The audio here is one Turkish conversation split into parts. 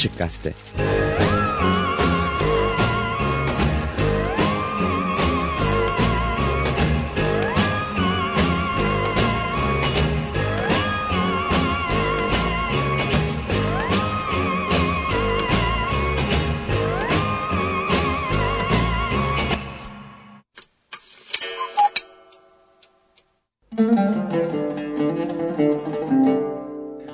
Açık Gazete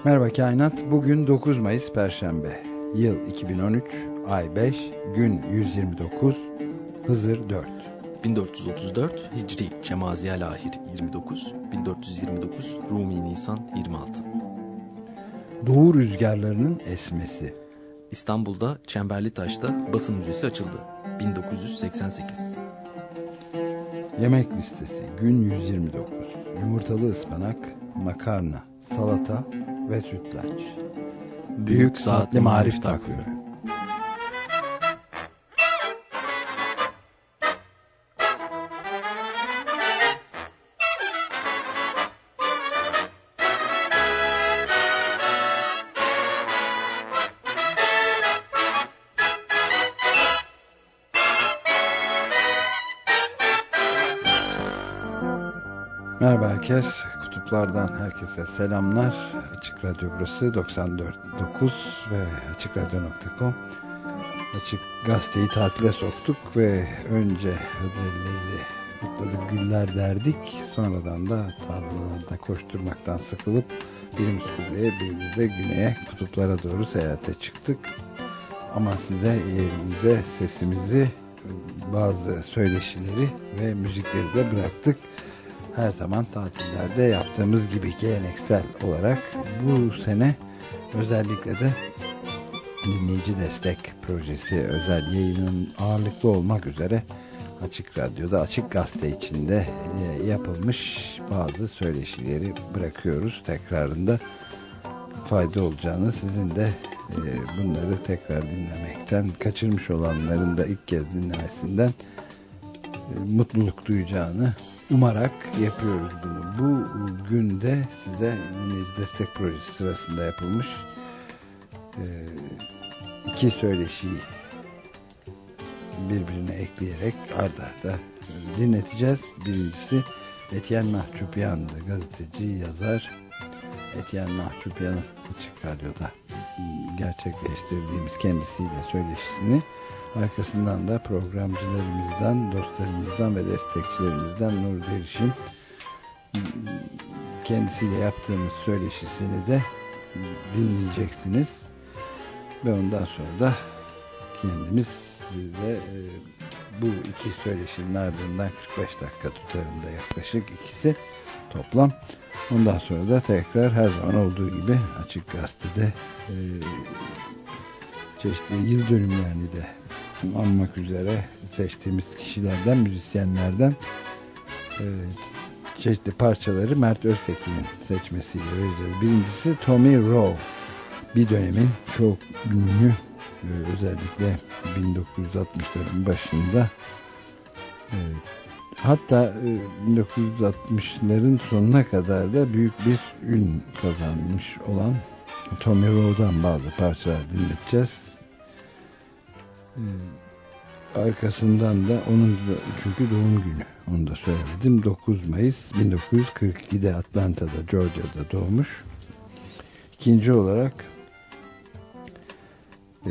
Merhaba Kainat. Bugün 9 Mayıs Perşembe. Yıl 2013, ay 5, gün 129, Hızır 4. 1434 Hicri Cemaziye Lahir 29, 1429 Rumi Nisan 26. Doğu rüzgarlarının esmesi. İstanbul'da Çemberli Taş'ta basın müzesi açıldı. 1988. Yemek listesi gün 129. Yumurtalı ıspanak, makarna, salata ve sütlaç. Büyük Saatli Marif Takvimi. Merhaba herkes. Kutuplardan herkese selamlar. Açık Radyo burası 94.9 ve AçıkRadyo.com Açık Gazeteyi tatile soktuk ve önce Hıdrellez'i kutladık güller derdik. Sonradan da tarlalarda koşturmaktan sıkılıp birimiz kuzeye birimiz de güneye kutuplara doğru seyahate çıktık. Ama size yerimize sesimizi bazı söyleşileri ve müzikleri de bıraktık her zaman tatillerde yaptığımız gibi geleneksel olarak bu sene özellikle de dinleyici destek projesi özel yayının ağırlıklı olmak üzere Açık Radyo'da Açık Gazete içinde e, yapılmış bazı söyleşileri bırakıyoruz. Tekrarında fayda olacağını sizin de e, bunları tekrar dinlemekten kaçırmış olanların da ilk kez dinlemesinden mutluluk duyacağını umarak yapıyoruz bunu. Bu günde size destek projesi sırasında yapılmış e, iki söyleşiyi birbirine ekleyerek arda arda dinleteceğiz. Birincisi Etienne Mahçupyan'dı. Gazeteci, yazar. Etienne Mahçupyan'ın Açık Radyo'da gerçekleştirdiğimiz kendisiyle söyleşisini Arkasından da programcılarımızdan, dostlarımızdan ve destekçilerimizden Nur Deriş'in kendisiyle yaptığımız söyleşisini de dinleyeceksiniz. Ve ondan sonra da kendimiz size e, bu iki söyleşinin ardından 45 dakika tutarında yaklaşık ikisi toplam. Ondan sonra da tekrar her zaman olduğu gibi Açık Gazete'de e, çeşitli yıl dönümlerini de anmak üzere seçtiğimiz kişilerden, müzisyenlerden e, çeşitli parçaları Mert Öztekin'in seçmesiyle vereceğiz. Birincisi Tommy Rowe. Bir dönemin çok ünlü e, özellikle 1960'ların başında e, hatta 1960'ların sonuna kadar da büyük bir ün kazanmış olan Tommy Rowe'dan bazı parçalar dinleteceğiz. Ee, arkasından da onun da, çünkü doğum günü onu da söyledim. 9 Mayıs 1942'de Atlanta'da Georgia'da doğmuş. İkinci olarak e,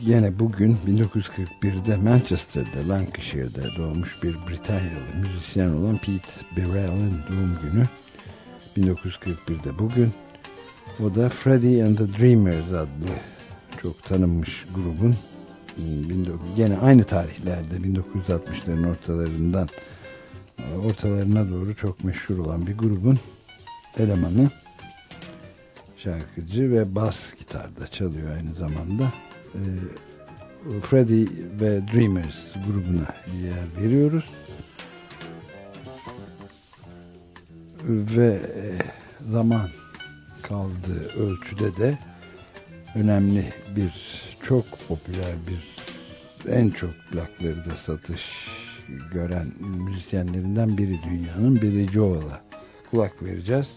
yine bugün 1941'de Manchester'da Lancashire'de doğmuş bir Britanyalı müzisyen olan Pete Burrell'in doğum günü 1941'de bugün. O da Freddie and the Dreamers adlı çok tanınmış grubun gene aynı tarihlerde 1960'ların ortalarından ortalarına doğru çok meşhur olan bir grubun elemanı şarkıcı ve bas gitarda çalıyor aynı zamanda. E, Freddie ve Dreamers grubuna yer veriyoruz. Ve e, zaman kaldığı ölçüde de önemli bir çok popüler bir en çok plakları da satış gören müzisyenlerinden biri dünyanın Billy Joel'a kulak vereceğiz.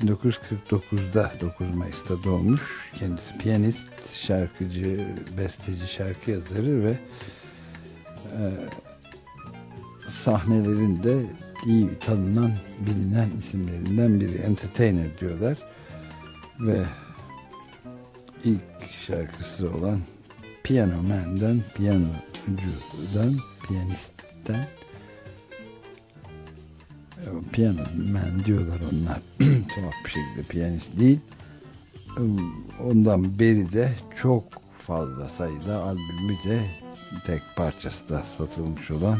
1949'da 9 Mayıs'ta doğmuş. Kendisi piyanist, şarkıcı, besteci, şarkı yazarı ve e, sahnelerinde iyi tanınan, bilinen isimlerinden biri. Entertainer diyorlar. Ve ilk şarkısı olan Piano Man'den, piyanocudan, piyanistten Piano Man diyorlar onlar. Tuhaf bir şekilde piyanist değil. Ondan beri de çok fazla sayıda albümü de tek parçası da satılmış olan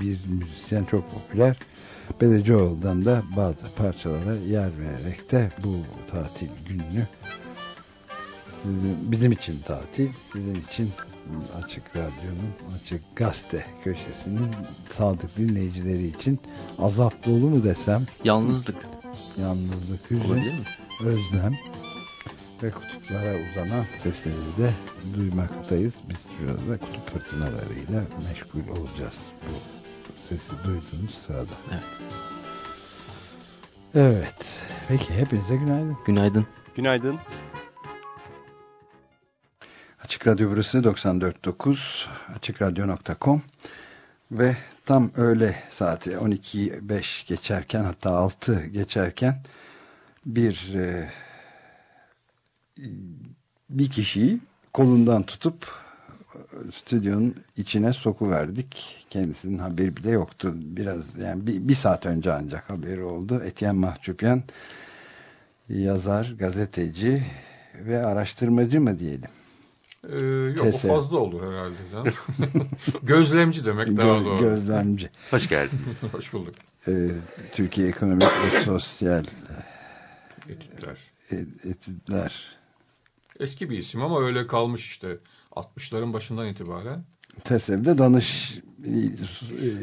bir müzisyen çok popüler. Billy Joel'dan da bazı parçalara yer vererek de bu tatil gününü bizim için tatil, sizin için Açık Radyo'nun, Açık Gazete köşesinin sadık dinleyicileri için azap dolu mu desem? Yalnızlık. Yalnızlık, hüzün, özlem ve kutuplara uzanan sesleri de duymaktayız. Biz şurada kutup fırtınalarıyla meşgul olacağız. Bu sesi duyduğunuz sırada. Evet. Evet. Peki hepinize günaydın. Günaydın. Günaydın. Açık Radyo burası 94.9 AçıkRadyo.com ve tam öğle saati 12.05 geçerken hatta 6 geçerken bir e, bir kişiyi kolundan tutup stüdyonun içine sokuverdik. Kendisinin haberi bile yoktu. Biraz yani bir, bir saat önce ancak haberi oldu. Etienne Mahçupyan yazar, gazeteci ve araştırmacı mı diyelim? Ee, yok Teser. o fazla olur herhalde. gözlemci demek daha doğru. Gözlemci. Hoş geldiniz. Hoş bulduk. Ee, Türkiye Ekonomik ve Sosyal Etütler. Etütler. Eski bir isim ama öyle kalmış işte. 60'ların başından itibaren. TESEV'de danış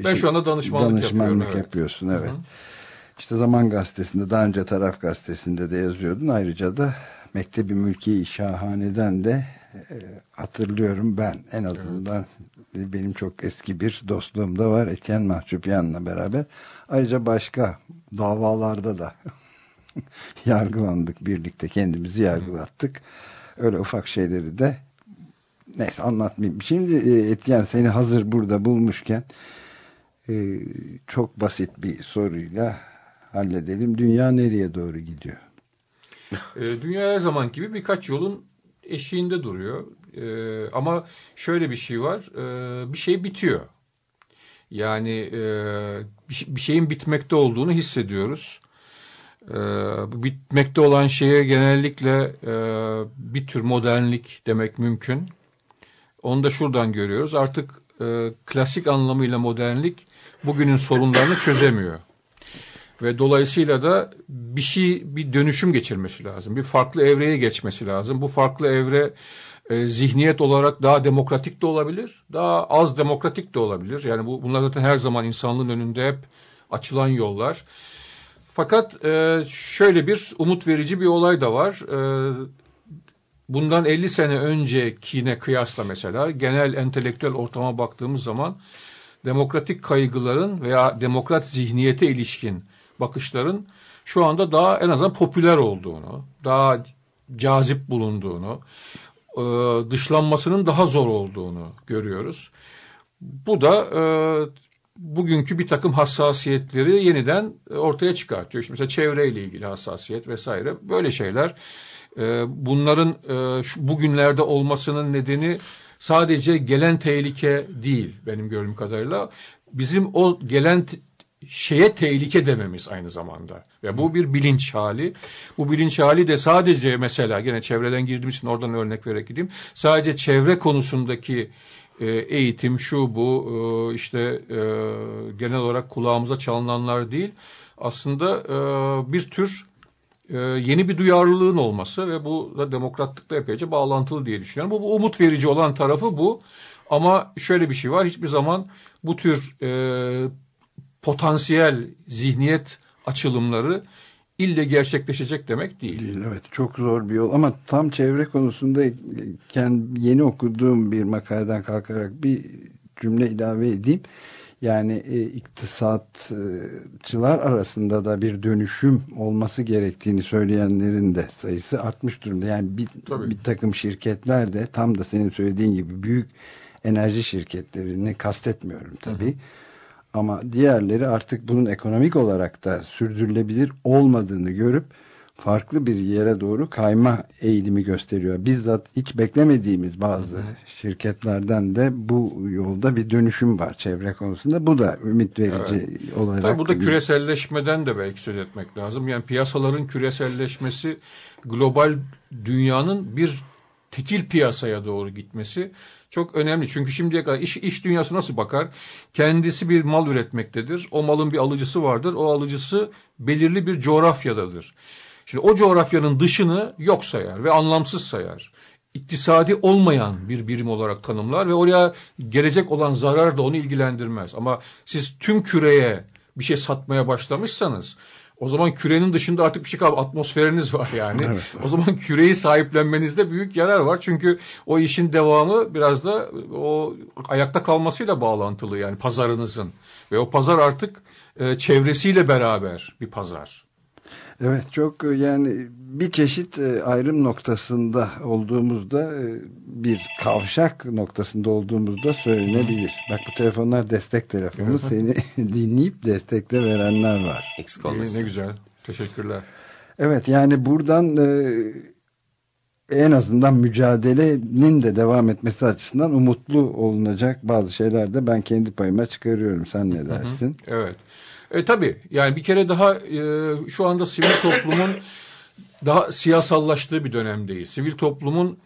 ben şu anda danışmanlık, danışmanlık yapıyorum, yapıyorsun evet. Hı -hı. İşte Zaman Gazetesi'nde daha önce Taraf Gazetesi'nde de yazıyordun. Ayrıca da Mektebi Mülki Şahane'den de e, hatırlıyorum ben en azından evet. benim çok eski bir dostluğum da var Etienne Mahçupyan'la beraber. Ayrıca başka davalarda da yargılandık birlikte kendimizi yargılattık. Öyle ufak şeyleri de neyse anlatmayayım. Şimdi e, Etienne seni hazır burada bulmuşken e, çok basit bir soruyla halledelim. Dünya nereye doğru gidiyor? Dünya her zaman gibi birkaç yolun eşiğinde duruyor. E, ama şöyle bir şey var. E, bir şey bitiyor. Yani e, bir şeyin bitmekte olduğunu hissediyoruz. E, bitmekte olan şeye genellikle e, bir tür modernlik demek mümkün. Onu da şuradan görüyoruz. Artık e, klasik anlamıyla modernlik bugünün sorunlarını çözemiyor. Ve dolayısıyla da bir şey, bir dönüşüm geçirmesi lazım. Bir farklı evreye geçmesi lazım. Bu farklı evre e, zihniyet olarak daha demokratik de olabilir, daha az demokratik de olabilir. Yani bu bunlar zaten her zaman insanlığın önünde hep açılan yollar. Fakat e, şöyle bir umut verici bir olay da var. E, bundan 50 sene öncekine kıyasla mesela genel entelektüel ortama baktığımız zaman demokratik kaygıların veya demokrat zihniyete ilişkin bakışların şu anda daha en azından popüler olduğunu, daha cazip bulunduğunu, e, dışlanmasının daha zor olduğunu görüyoruz. Bu da e, bugünkü bir takım hassasiyetleri yeniden ortaya çıkartıyor. İşte mesela çevreyle ilgili hassasiyet vesaire böyle şeyler. E, bunların bugünlerde olmasının nedeni sadece gelen tehlike değil benim gördüğüm kadarıyla. Bizim o gelen şeye tehlike dememiz aynı zamanda. Ve bu bir bilinç hali. Bu bilinç hali de sadece mesela gene çevreden girdiğim için oradan örnek vererek gideyim. Sadece çevre konusundaki e, eğitim şu bu e, işte e, genel olarak kulağımıza çalınanlar değil. Aslında bir tür yeni bir duyarlılığın olması ve bu da demokratlıkla epeyce bağlantılı diye düşünüyorum. Bu, bu umut verici olan tarafı bu. Ama şöyle bir şey var. Hiçbir zaman bu tür potansiyel zihniyet açılımları ille gerçekleşecek demek değil. değil. Evet çok zor bir yol ama tam çevre konusunda yeni okuduğum bir makaleden kalkarak bir cümle ilave edeyim. Yani e, iktisatçılar arasında da bir dönüşüm olması gerektiğini söyleyenlerin de sayısı artmış durumda. Yani bir, bir takım şirketler de tam da senin söylediğin gibi büyük enerji şirketlerini kastetmiyorum tabii. Hı hı. Ama diğerleri artık bunun ekonomik olarak da sürdürülebilir olmadığını görüp farklı bir yere doğru kayma eğilimi gösteriyor. Bizzat hiç beklemediğimiz bazı hı şirketlerden de bu yolda bir dönüşüm var çevre konusunda. Bu da ümit verici evet. olarak. Tabii burada küreselleşmeden de belki söz etmek lazım. Yani piyasaların küreselleşmesi global dünyanın bir tekil piyasaya doğru gitmesi çok önemli. Çünkü şimdiye kadar iş, iş dünyası nasıl bakar? Kendisi bir mal üretmektedir. O malın bir alıcısı vardır. O alıcısı belirli bir coğrafyadadır. Şimdi o coğrafyanın dışını yok sayar ve anlamsız sayar. İktisadi olmayan bir birim olarak tanımlar ve oraya gelecek olan zarar da onu ilgilendirmez. Ama siz tüm küreye bir şey satmaya başlamışsanız o zaman kürenin dışında artık bir şey kalmadı. Atmosferiniz var yani. Evet, evet. O zaman küreyi sahiplenmenizde büyük yarar var. Çünkü o işin devamı biraz da o ayakta kalmasıyla bağlantılı yani pazarınızın. Ve o pazar artık e, çevresiyle beraber bir pazar. Evet çok e, yani bir çeşit e, ayrım noktasında olduğumuzda e, bir kavşak noktasında olduğumuzda söylenebilir. Bak bu telefonlar destek telefonu seni dinleyip destekle verenler var. Eksik olmayın ne güzel. Teşekkürler. Evet yani buradan en azından mücadelenin de devam etmesi açısından umutlu olunacak bazı şeyler de ben kendi payıma çıkarıyorum. Sen ne dersin? Evet. E tabii yani bir kere daha e, şu anda sivil toplumun daha siyasallaştığı bir dönemdeyiz. Sivil toplumun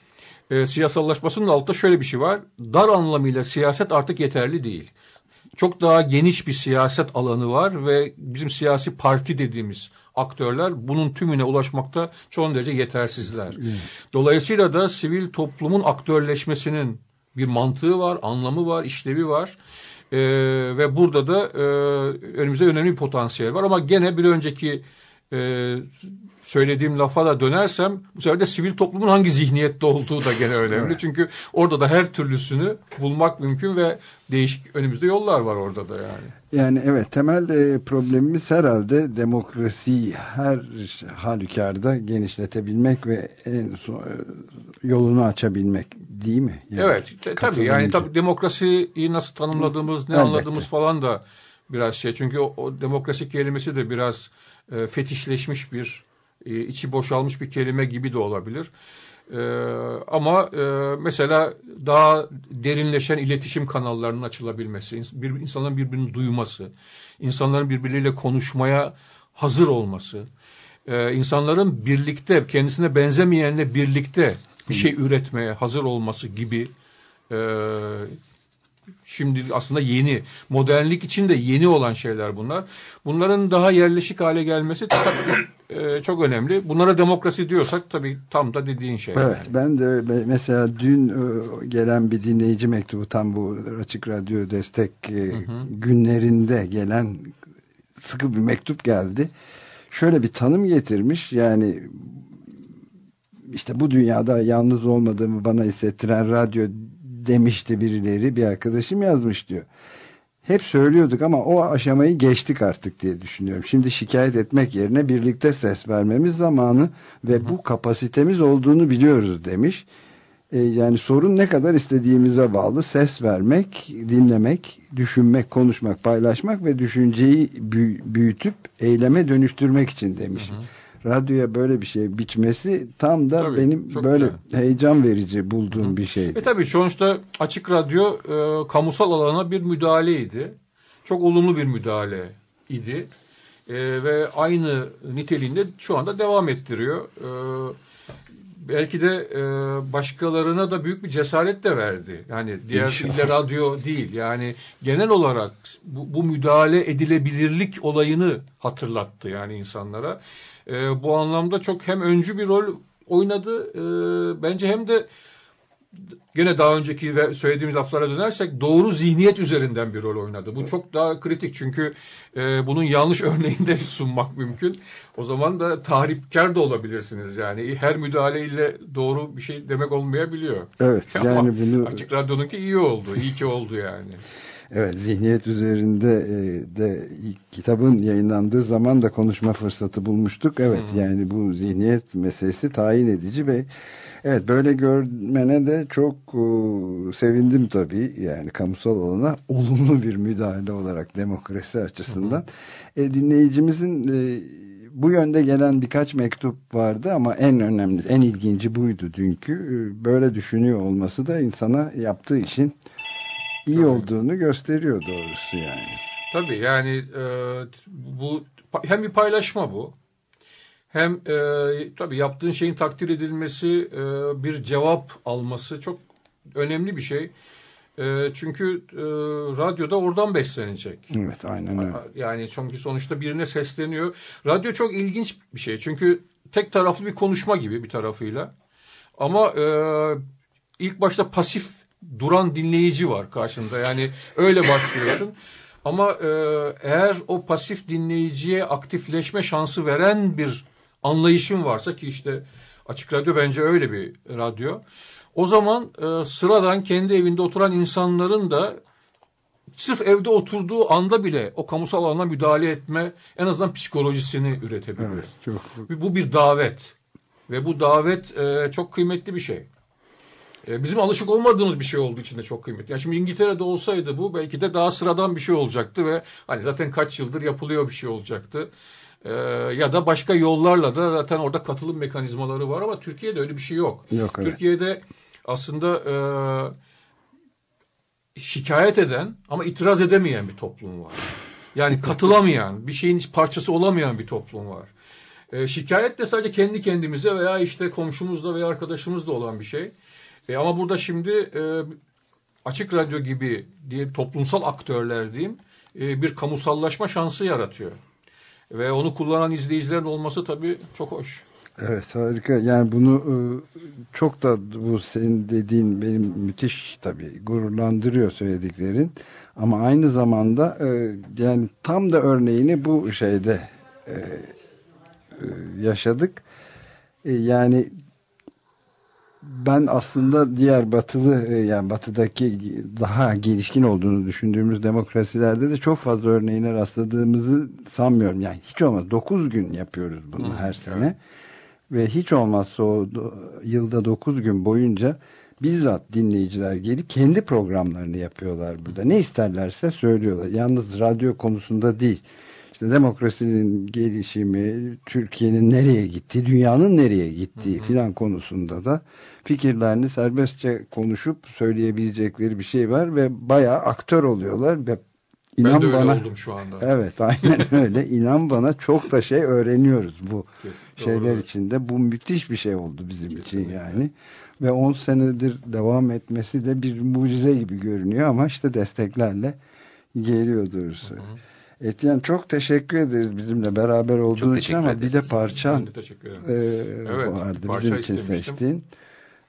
e, siyasallaşmasının altında şöyle bir şey var. Dar anlamıyla siyaset artık yeterli değil. Çok daha geniş bir siyaset alanı var ve bizim siyasi parti dediğimiz aktörler bunun tümüne ulaşmakta çok derece yetersizler. Dolayısıyla da sivil toplumun aktörleşmesinin bir mantığı var, anlamı var, işlevi var. E, ve burada da e, önümüzde önemli bir potansiyel var. Ama gene bir önceki e, söylediğim lafa da dönersem bu sefer de sivil toplumun hangi zihniyette olduğu da gene önemli. Evet. Çünkü orada da her türlüsünü bulmak mümkün ve değişik önümüzde yollar var orada da yani. Yani evet temel e, problemimiz herhalde demokrasiyi her halükarda genişletebilmek ve en son, e, yolunu açabilmek değil mi? Yani evet tabii yani tabii demokrasiyi nasıl tanımladığımız ne Elbette. anladığımız falan da biraz şey. Çünkü o, o demokrasi kelimesi de biraz e, fetişleşmiş bir, e, içi boşalmış bir kelime gibi de olabilir. E, ama e, mesela daha derinleşen iletişim kanallarının açılabilmesi, bir, insanların birbirini duyması, insanların birbirleriyle konuşmaya hazır olması, e, insanların birlikte, kendisine benzemeyenle birlikte bir şey üretmeye hazır olması gibi e, şimdi aslında yeni, modernlik için de yeni olan şeyler bunlar. Bunların daha yerleşik hale gelmesi e, çok önemli. Bunlara demokrasi diyorsak tabii tam da dediğin şey. Evet yani. ben de mesela dün e, gelen bir dinleyici mektubu tam bu Açık Radyo destek e, hı hı. günlerinde gelen sıkı bir mektup geldi. Şöyle bir tanım getirmiş yani işte bu dünyada yalnız olmadığımı bana hissettiren radyo demişti birileri bir arkadaşım yazmış diyor. Hep söylüyorduk ama o aşamayı geçtik artık diye düşünüyorum. Şimdi şikayet etmek yerine birlikte ses vermemiz zamanı ve bu kapasitemiz olduğunu biliyoruz demiş. Ee, yani sorun ne kadar istediğimize bağlı. Ses vermek, dinlemek, düşünmek, konuşmak, paylaşmak ve düşünceyi büyütüp eyleme dönüştürmek için demiş. Hı hı radyoya böyle bir şey biçmesi tam da tabii, benim böyle güzel. heyecan verici bulduğum Hı. bir şey. E tabii sonuçta açık radyo e, kamusal alana bir müdahaleydi. Çok olumlu bir müdahale idi. E, ve aynı niteliğinde şu anda devam ettiriyor. E, belki de e, başkalarına da büyük bir cesaret de verdi. Yani diğer ille radyo değil. Yani genel olarak bu, bu müdahale edilebilirlik olayını hatırlattı yani insanlara. E, bu anlamda çok hem öncü bir rol oynadı e, bence hem de gene daha önceki ve söylediğimiz laflara dönersek doğru zihniyet üzerinden bir rol oynadı. Bu çok daha kritik çünkü e, bunun yanlış örneğini de sunmak mümkün. O zaman da tahripkar da olabilirsiniz yani. Her müdahaleyle doğru bir şey demek olmayabiliyor. Evet Ama yani bunu... Açık Radyo'nunki iyi oldu. iyi ki oldu yani. Evet zihniyet üzerinde e, de kitabın yayınlandığı zaman da konuşma fırsatı bulmuştuk. Evet hmm. yani bu zihniyet meselesi tayin edici ve evet böyle görmene de çok e, sevindim tabii. Yani kamusal alana olumlu bir müdahale olarak demokrasi açısından. Hmm. E, dinleyicimizin e, bu yönde gelen birkaç mektup vardı ama en önemli, en ilginci buydu dünkü. E, böyle düşünüyor olması da insana yaptığı işin iyi olduğunu gösteriyor doğrusu yani. Tabii yani e, bu hem bir paylaşma bu. Hem e, tabii yaptığın şeyin takdir edilmesi, e, bir cevap alması çok önemli bir şey. E, çünkü e, radyoda oradan beslenecek. Evet aynen öyle. Yani çünkü sonuçta birine sesleniyor. Radyo çok ilginç bir şey. Çünkü tek taraflı bir konuşma gibi bir tarafıyla. Ama e, ilk başta pasif duran dinleyici var karşında. Yani öyle başlıyorsun. Ama e, eğer o pasif dinleyiciye aktifleşme şansı veren bir anlayışın varsa ki işte Açık Radyo bence öyle bir radyo. O zaman e, sıradan kendi evinde oturan insanların da sırf evde oturduğu anda bile o kamusal alana müdahale etme en azından psikolojisini üretebilir. Evet, çok... Bu bir davet ve bu davet e, çok kıymetli bir şey. E, bizim alışık olmadığımız bir şey olduğu için de çok kıymetli. Yani şimdi İngiltere'de olsaydı bu belki de daha sıradan bir şey olacaktı ve hani zaten kaç yıldır yapılıyor bir şey olacaktı. Ee, ya da başka yollarla da zaten orada katılım mekanizmaları var ama Türkiye'de öyle bir şey yok. yok evet. Türkiye'de aslında e, şikayet eden ama itiraz edemeyen bir toplum var. Yani katılamayan, bir şeyin parçası olamayan bir toplum var. E, şikayet de sadece kendi kendimize veya işte komşumuzla veya arkadaşımızla olan bir şey. E, ama burada şimdi e, açık radyo gibi diye toplumsal aktörler diyeyim e, bir kamusallaşma şansı yaratıyor. Ve onu kullanan izleyicilerin olması tabii çok hoş. Evet harika. Yani bunu e, çok da bu senin dediğin benim müthiş tabii gururlandırıyor söylediklerin. Ama aynı zamanda e, yani tam da örneğini bu şeyde e, yaşadık. Yani ben aslında diğer batılı yani batıdaki daha gelişkin olduğunu düşündüğümüz demokrasilerde de çok fazla örneğine rastladığımızı sanmıyorum. Yani hiç olmaz 9 gün yapıyoruz bunu hmm, her sene. Evet ve hiç olmazsa o yılda 9 gün boyunca bizzat dinleyiciler gelip kendi programlarını yapıyorlar burada. Ne isterlerse söylüyorlar. Yalnız radyo konusunda değil. İşte demokrasinin gelişimi, Türkiye'nin nereye gittiği, dünyanın nereye gittiği filan konusunda da fikirlerini serbestçe konuşup söyleyebilecekleri bir şey var ve bayağı aktör oluyorlar ve İnan ben de öyle bana, oldum şu anda. Evet aynen öyle. İnan bana çok da şey öğreniyoruz bu Kesin, şeyler doğru. içinde. Bu müthiş bir şey oldu bizim Kesinlikle. için yani. Ve 10 senedir devam etmesi de bir mucize gibi görünüyor ama işte desteklerle geliyor doğrusu. Hı hı. Etiyen çok teşekkür ederiz bizimle beraber olduğun için ama ederiz. bir de parçan e, evet, vardı parça bizim için seçtiğin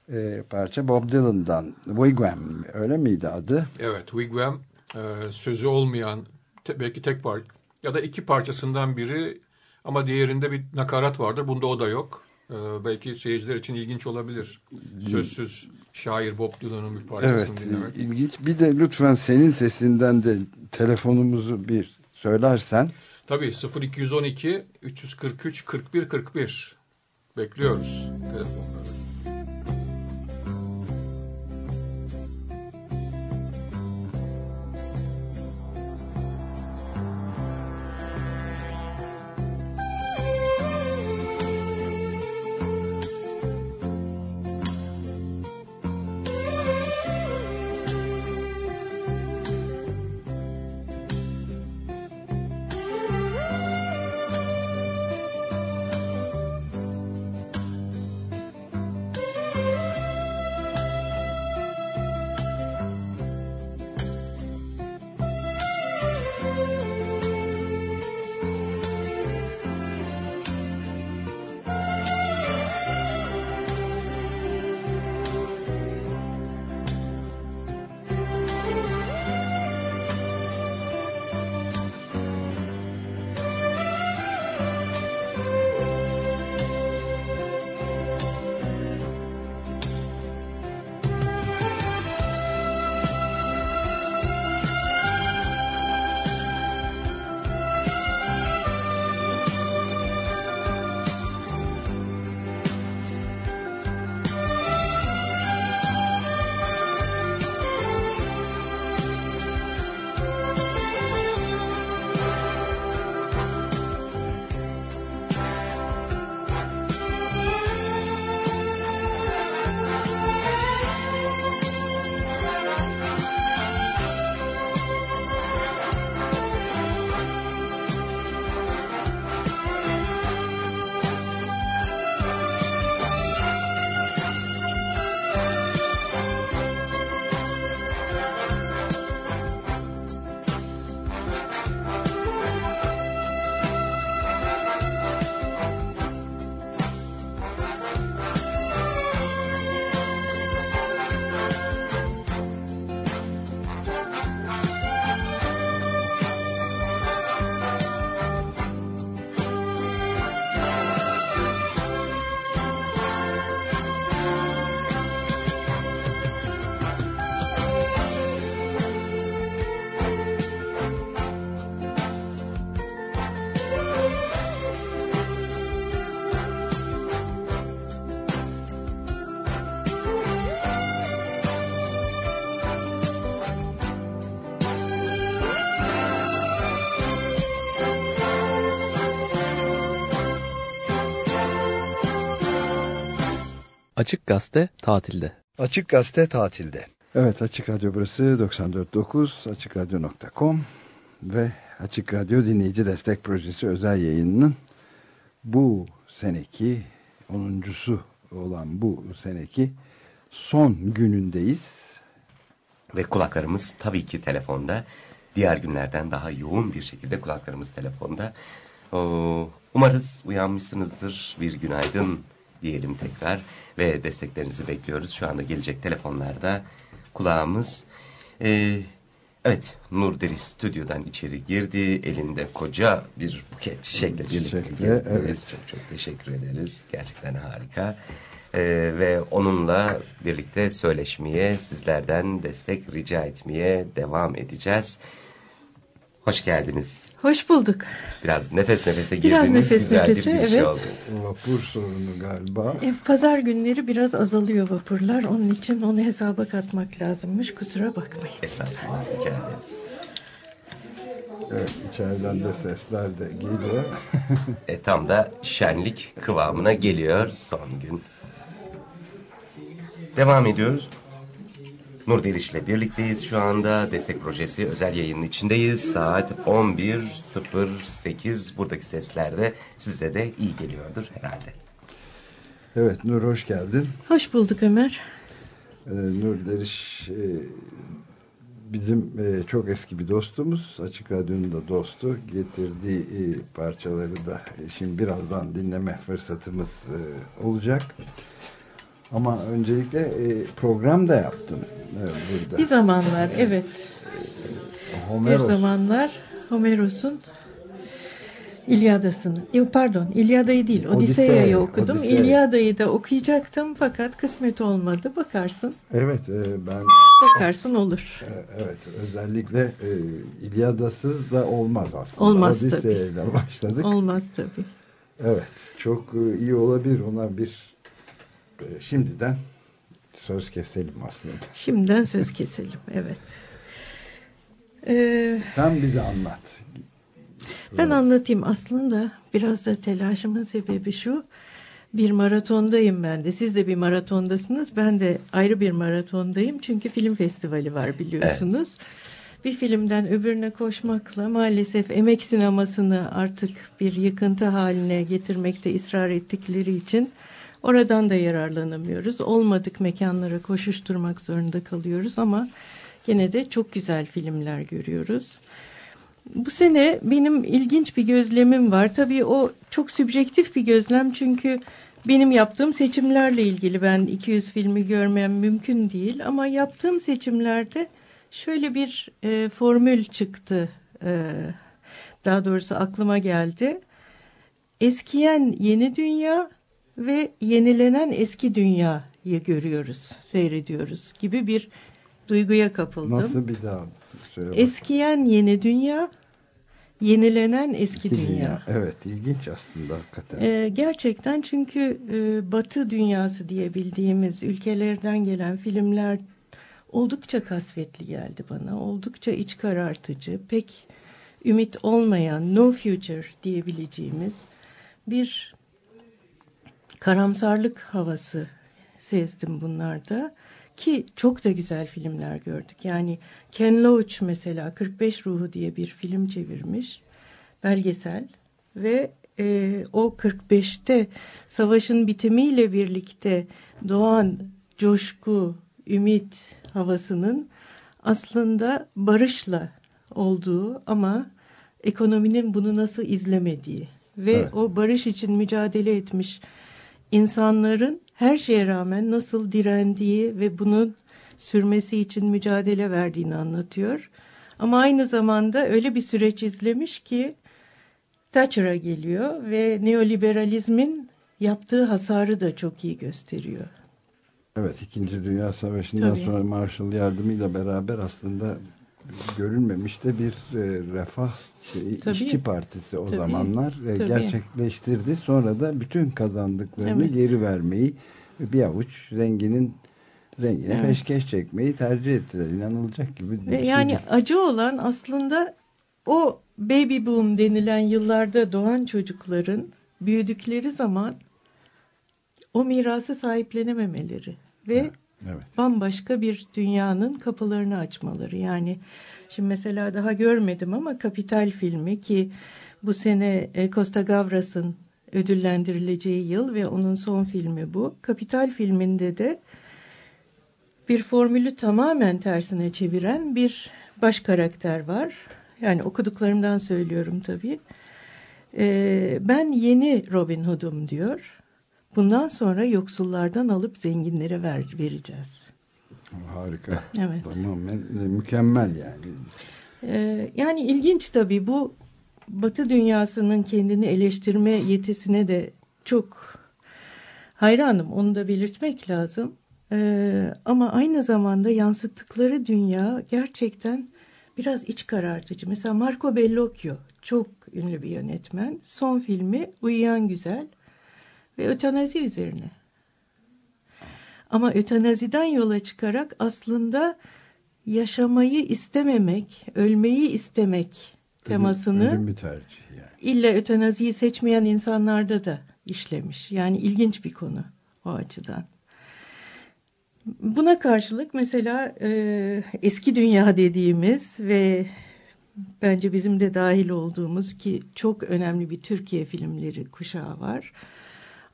e, parça Bob Dylan'dan Wigwam öyle miydi adı? Evet Wigwam e, sözü olmayan te, belki tek par ya da iki parçasından biri ama diğerinde bir nakarat vardır. Bunda o da yok. E, belki seyirciler için ilginç olabilir. Sözsüz şair Bob Dylan'ın bir parçasını evet, dinlemek. ilginç. Bir de lütfen senin sesinden de telefonumuzu bir söylersen. Tabii 0212 343 41 41 bekliyoruz telefonları. Açık Gazete tatilde. Açık Gazete tatilde. Evet Açık Radyo burası 94.9 AçıkRadyo.com ve Açık Radyo Dinleyici Destek Projesi özel yayınının bu seneki onuncusu olan bu seneki son günündeyiz. Ve kulaklarımız tabii ki telefonda. Diğer günlerden daha yoğun bir şekilde kulaklarımız telefonda. Umarız uyanmışsınızdır. Bir günaydın diyelim tekrar ve desteklerinizi bekliyoruz. Şu anda gelecek telefonlarda kulağımız. Ee, evet Nur Deri stüdyodan içeri girdi. Elinde koca bir buket çiçekle birlikte. Çiçekle, evet. Çok, çok teşekkür ederiz. Gerçekten harika. Ee, ve onunla birlikte söyleşmeye, sizlerden destek rica etmeye devam edeceğiz. Hoş geldiniz. Hoş bulduk. Biraz nefes nefese girdiniz. Biraz nefes güzel nefese, bir evet. oldu. Vapur sorunu galiba. E, pazar günleri biraz azalıyor vapurlar. Onun için onu hesaba katmak lazımmış. Kusura bakmayın. Estağfurullah rica ederiz. Evet içeriden de sesler de geliyor. E, tam da şenlik kıvamına geliyor son gün. Devam ediyoruz. Nur Deriş ile birlikteyiz şu anda. Destek projesi özel yayının içindeyiz. Saat 11.08 buradaki seslerde size de iyi geliyordur herhalde. Evet Nur hoş geldin. Hoş bulduk Ömer. Ee, Nur Deriş e, bizim e, çok eski bir dostumuz. Açık Radyo'nun da dostu. Getirdiği e, parçaları da e, şimdi birazdan dinleme fırsatımız e, olacak. Ama öncelikle e, program da yaptın e, burada. Bir zamanlar evet. Homeros. Bir zamanlar Homeros'un İlyada'sını, yok pardon İlyada'yı değil Odise'yi Odisea, okudum. Odisea. İlyada'yı da okuyacaktım fakat kısmet olmadı. Bakarsın, Evet e, ben bakarsın olur. e, evet özellikle e, İlyada'sız da olmaz aslında. Olmaz Odisea tabii. başladık. Olmaz tabii. Evet çok e, iyi olabilir ona bir e, şimdiden söz keselim aslında. Şimdiden söz keselim. Evet. Ee, Sen bize anlat. Ben anlatayım aslında biraz da telaşımın sebebi şu. Bir maratondayım ben de. Siz de bir maratondasınız. Ben de ayrı bir maratondayım. Çünkü film festivali var biliyorsunuz. Bir filmden öbürüne koşmakla maalesef emek sinemasını artık bir yıkıntı haline getirmekte ısrar ettikleri için oradan da yararlanamıyoruz. Olmadık mekanlara koşuşturmak zorunda kalıyoruz ama gene de çok güzel filmler görüyoruz. Bu sene benim ilginç bir gözlemim var. Tabii o çok sübjektif bir gözlem çünkü benim yaptığım seçimlerle ilgili ben 200 filmi görmem mümkün değil ama yaptığım seçimlerde şöyle bir e, formül çıktı. E, daha doğrusu aklıma geldi. Eskiyen yeni dünya ve yenilenen eski dünyayı görüyoruz, seyrediyoruz gibi bir duyguya kapıldım. Nasıl bir daha. Eskiyen yeni dünya, yenilenen eski İki dünya. Evet ilginç aslında hakikaten. Ee, gerçekten çünkü e, Batı dünyası diye bildiğimiz ülkelerden gelen filmler oldukça kasvetli geldi bana. Oldukça iç karartıcı, pek ümit olmayan, no future diyebileceğimiz bir karamsarlık havası sezdim bunlarda. Ki çok da güzel filmler gördük. Yani Ken Loach mesela 45 Ruhu diye bir film çevirmiş. Belgesel. Ve e, o 45'te savaşın bitimiyle birlikte doğan coşku, ümit havasının aslında barışla olduğu ama ekonominin bunu nasıl izlemediği ve Evet. o barış için mücadele etmiş insanların her şeye rağmen nasıl direndiği ve bunun sürmesi için mücadele verdiğini anlatıyor. Ama aynı zamanda öyle bir süreç izlemiş ki Thatcher'a geliyor ve neoliberalizmin yaptığı hasarı da çok iyi gösteriyor. Evet İkinci Dünya Savaşı'ndan Tabii. sonra Marshall yardımıyla beraber aslında görülmemiş de bir e, refah şey, Tabii. işçi partisi o Tabii. zamanlar e, Tabii. gerçekleştirdi. Sonra da bütün kazandıklarını Evet. geri vermeyi ve bir avuç zenginin zengine Evet. peşkeş çekmeyi tercih ettiler. İnanılacak gibi bir Ve şey yani acı olan aslında o baby boom denilen yıllarda doğan çocukların büyüdükleri zaman o mirası sahiplenememeleri ve evet. Bambaşka bir dünyanın kapılarını açmaları. Yani şimdi mesela daha görmedim ama Kapital filmi ki bu sene e, Costa Gavras'ın ödüllendirileceği yıl ve onun son filmi bu. Kapital filminde de bir formülü tamamen tersine çeviren bir baş karakter var. Yani okuduklarımdan söylüyorum tabii. Ee, ben yeni Robin Hood'um diyor. Bundan sonra yoksullardan alıp zenginlere ver, vereceğiz. Harika. Evet. Tamamen mükemmel yani. Ee, yani ilginç tabii bu Batı dünyasının kendini eleştirme yetisine de çok hayranım. Onu da belirtmek lazım. Ee, ama aynı zamanda yansıttıkları dünya gerçekten biraz iç karartıcı. Mesela Marco Bellocchio çok ünlü bir yönetmen. Son filmi Uyuyan Güzel ve ötenazi üzerine. Ama ötenaziden yola çıkarak aslında yaşamayı istememek, ölmeyi istemek temasını ölüm bir tercih yani. illa ötenaziyi seçmeyen insanlarda da işlemiş. Yani ilginç bir konu o açıdan. Buna karşılık mesela e, eski dünya dediğimiz ve bence bizim de dahil olduğumuz ki çok önemli bir Türkiye filmleri kuşağı var.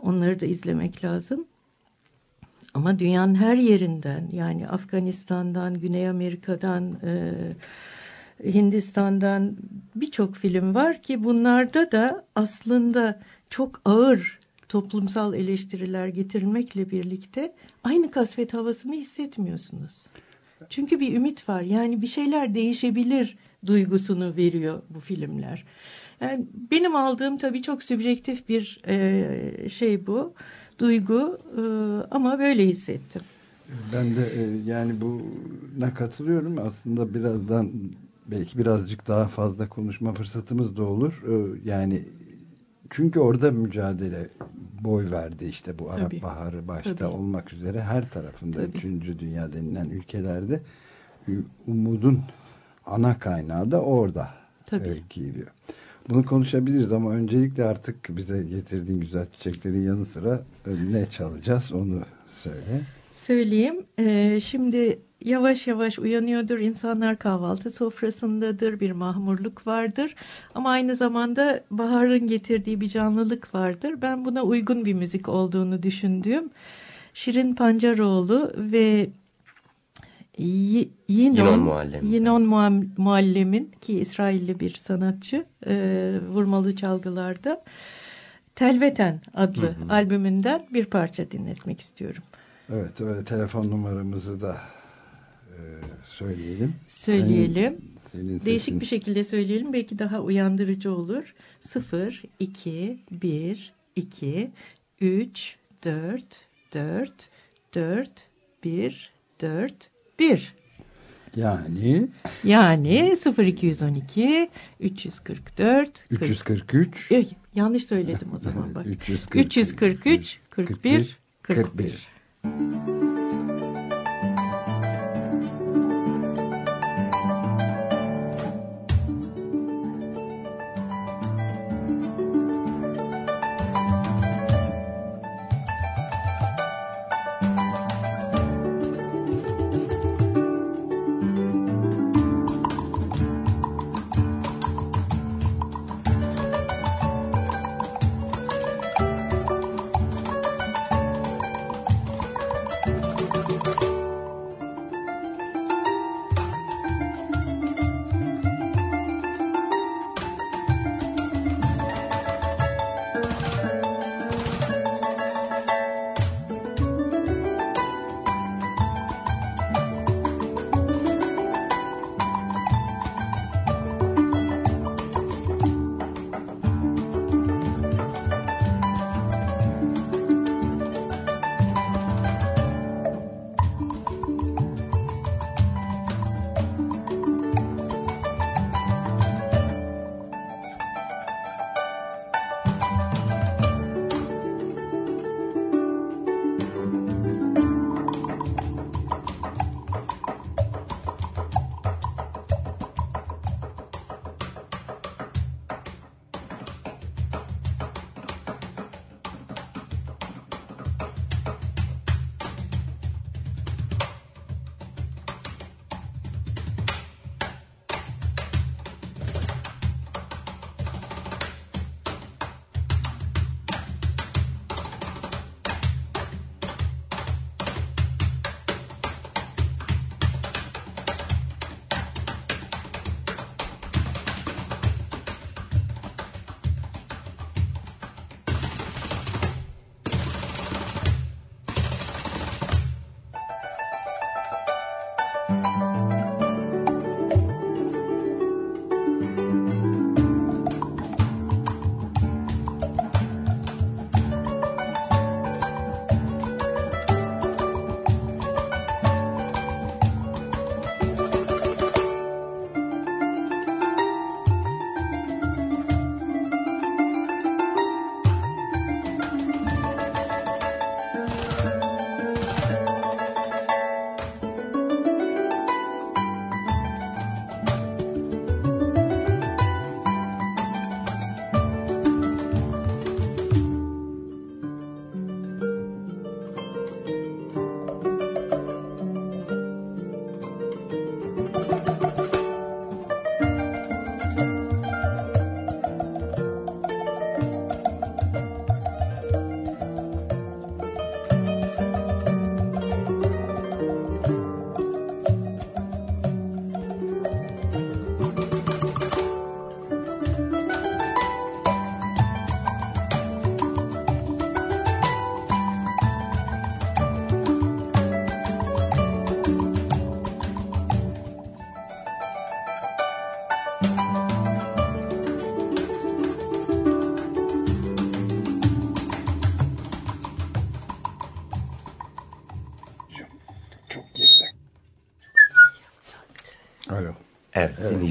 Onları da izlemek lazım. Ama dünyanın her yerinden yani Afganistan'dan, Güney Amerika'dan, e, Hindistan'dan birçok film var ki bunlarda da aslında çok ağır toplumsal eleştiriler getirilmekle birlikte aynı kasvet havasını hissetmiyorsunuz. Çünkü bir ümit var. Yani bir şeyler değişebilir duygusunu veriyor bu filmler. Yani benim aldığım tabii çok sübjektif bir e, şey bu duygu e, ama böyle hissettim. Ben de e, yani buna katılıyorum. Aslında birazdan belki birazcık daha fazla konuşma fırsatımız da olur. E, yani çünkü orada mücadele boy verdi işte bu Arap Tabii. Baharı başta Tabii. olmak üzere her tarafında Tabii. üçüncü dünya denilen ülkelerde umudun ana kaynağı da orada Tabii. geliyor. Bunu konuşabiliriz ama öncelikle artık bize getirdiğin güzel çiçeklerin yanı sıra ne çalacağız onu söyle. Söyleyeyim. Ee, şimdi yavaş yavaş uyanıyordur. insanlar kahvaltı sofrasındadır. Bir mahmurluk vardır. Ama aynı zamanda baharın getirdiği bir canlılık vardır. Ben buna uygun bir müzik olduğunu düşündüğüm Şirin Pancaroğlu ve Y Yinon, Yinon Muallem. Yinon Muallem'in ki İsrailli bir sanatçı e, vurmalı çalgılarda Telveten adlı hı hı. albümünden bir parça dinletmek istiyorum. Evet öyle telefon numaramızı da söyleyelim. Söyleyelim. Senin, senin Değişik bir şekilde söyleyelim. Belki daha uyandırıcı olur. 0, 2, 1, 2, 3, 4, 4, 4, 1, 4, 1. Yani? Yani 0212 344 343 40, yanlış söyledim o zaman bak. 343 343 41 41. 41.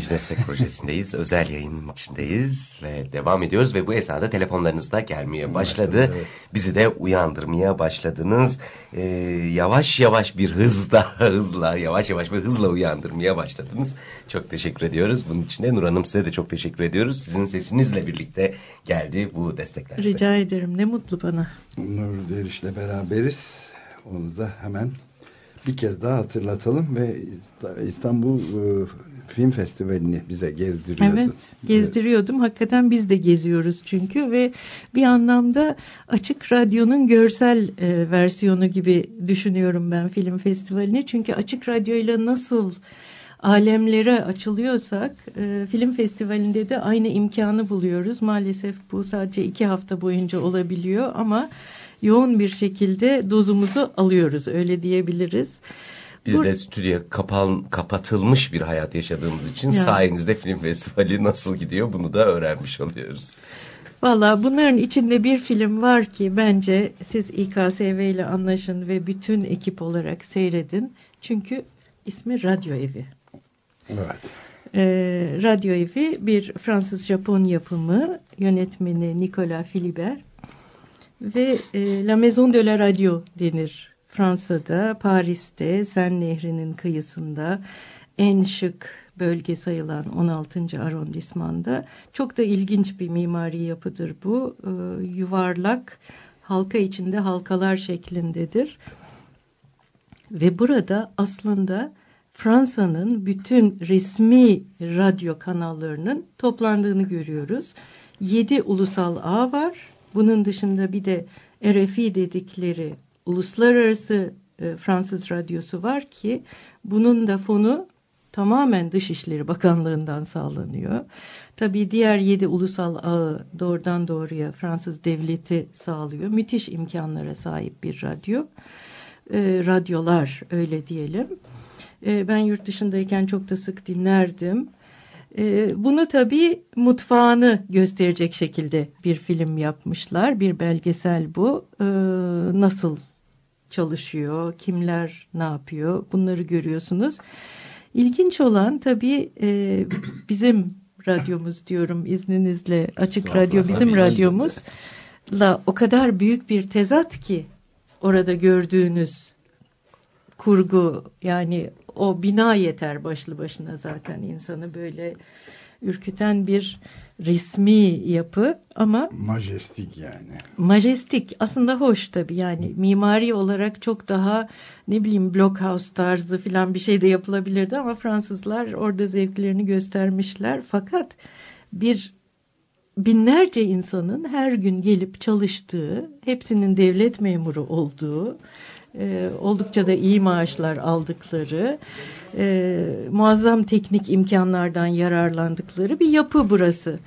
Dinleyici destek projesindeyiz. Özel yayının içindeyiz ve devam ediyoruz ve bu esnada telefonlarınız da gelmeye başladı. Evet. Bizi de uyandırmaya başladınız. Ee, yavaş yavaş bir hızla, hızla, yavaş yavaş ve hızla uyandırmaya başladınız. Çok teşekkür ediyoruz. Bunun için de Nur Hanım size de çok teşekkür ediyoruz. Sizin sesinizle birlikte geldi bu destekler. Rica ederim. Ne mutlu bana. Nur Deriş'le beraberiz. Onu da hemen bir kez daha hatırlatalım ve İstanbul e, Film Festivali'ni bize gezdiriyordun. Evet, gezdiriyordum. Hakikaten biz de geziyoruz çünkü ve bir anlamda Açık Radyo'nun görsel e, versiyonu gibi düşünüyorum ben film festivalini. Çünkü Açık Radyo'yla nasıl alemlere açılıyorsak e, film festivalinde de aynı imkanı buluyoruz. Maalesef bu sadece iki hafta boyunca olabiliyor ama yoğun bir şekilde dozumuzu alıyoruz öyle diyebiliriz. Biz Bur de stüdyo kapan, kapatılmış bir hayat yaşadığımız için yani. sayenizde film festivali nasıl gidiyor bunu da öğrenmiş oluyoruz. Valla bunların içinde bir film var ki bence siz İKSV ile anlaşın ve bütün ekip olarak seyredin. Çünkü ismi Radyo Evi. Evet. Ee, Radyo Evi bir Fransız-Japon yapımı yönetmeni Nicolas Philibert ve e, La Maison de la Radio denir Fransa'da, Paris'te, Sen Nehri'nin kıyısında en şık bölge sayılan 16. arondismanda çok da ilginç bir mimari yapıdır bu. Ee, yuvarlak, halka içinde halkalar şeklindedir. Ve burada aslında Fransa'nın bütün resmi radyo kanallarının toplandığını görüyoruz. Yedi ulusal ağ var. Bunun dışında bir de RFI dedikleri uluslararası e, Fransız radyosu var ki bunun da fonu tamamen Dışişleri Bakanlığı'ndan sağlanıyor. Tabii diğer yedi ulusal ağı doğrudan doğruya Fransız devleti sağlıyor. Müthiş imkanlara sahip bir radyo. E, radyolar öyle diyelim. E, ben yurt dışındayken çok da sık dinlerdim. E, bunu tabii mutfağını gösterecek şekilde bir film yapmışlar. Bir belgesel bu. E, nasıl çalışıyor, kimler ne yapıyor bunları görüyorsunuz. İlginç olan tabii e, bizim radyomuz diyorum izninizle açık radyo bizim radyomuzla o kadar büyük bir tezat ki orada gördüğünüz kurgu yani o bina yeter başlı başına zaten insanı böyle ürküten bir resmi yapı ama majestik yani. Majestik aslında hoş tabii yani mimari olarak çok daha ne bileyim blockhouse tarzı filan bir şey de yapılabilirdi ama Fransızlar orada zevklerini göstermişler fakat bir binlerce insanın her gün gelip çalıştığı, hepsinin devlet memuru olduğu e, oldukça da iyi maaşlar aldıkları, e, muazzam teknik imkanlardan yararlandıkları bir yapı burası.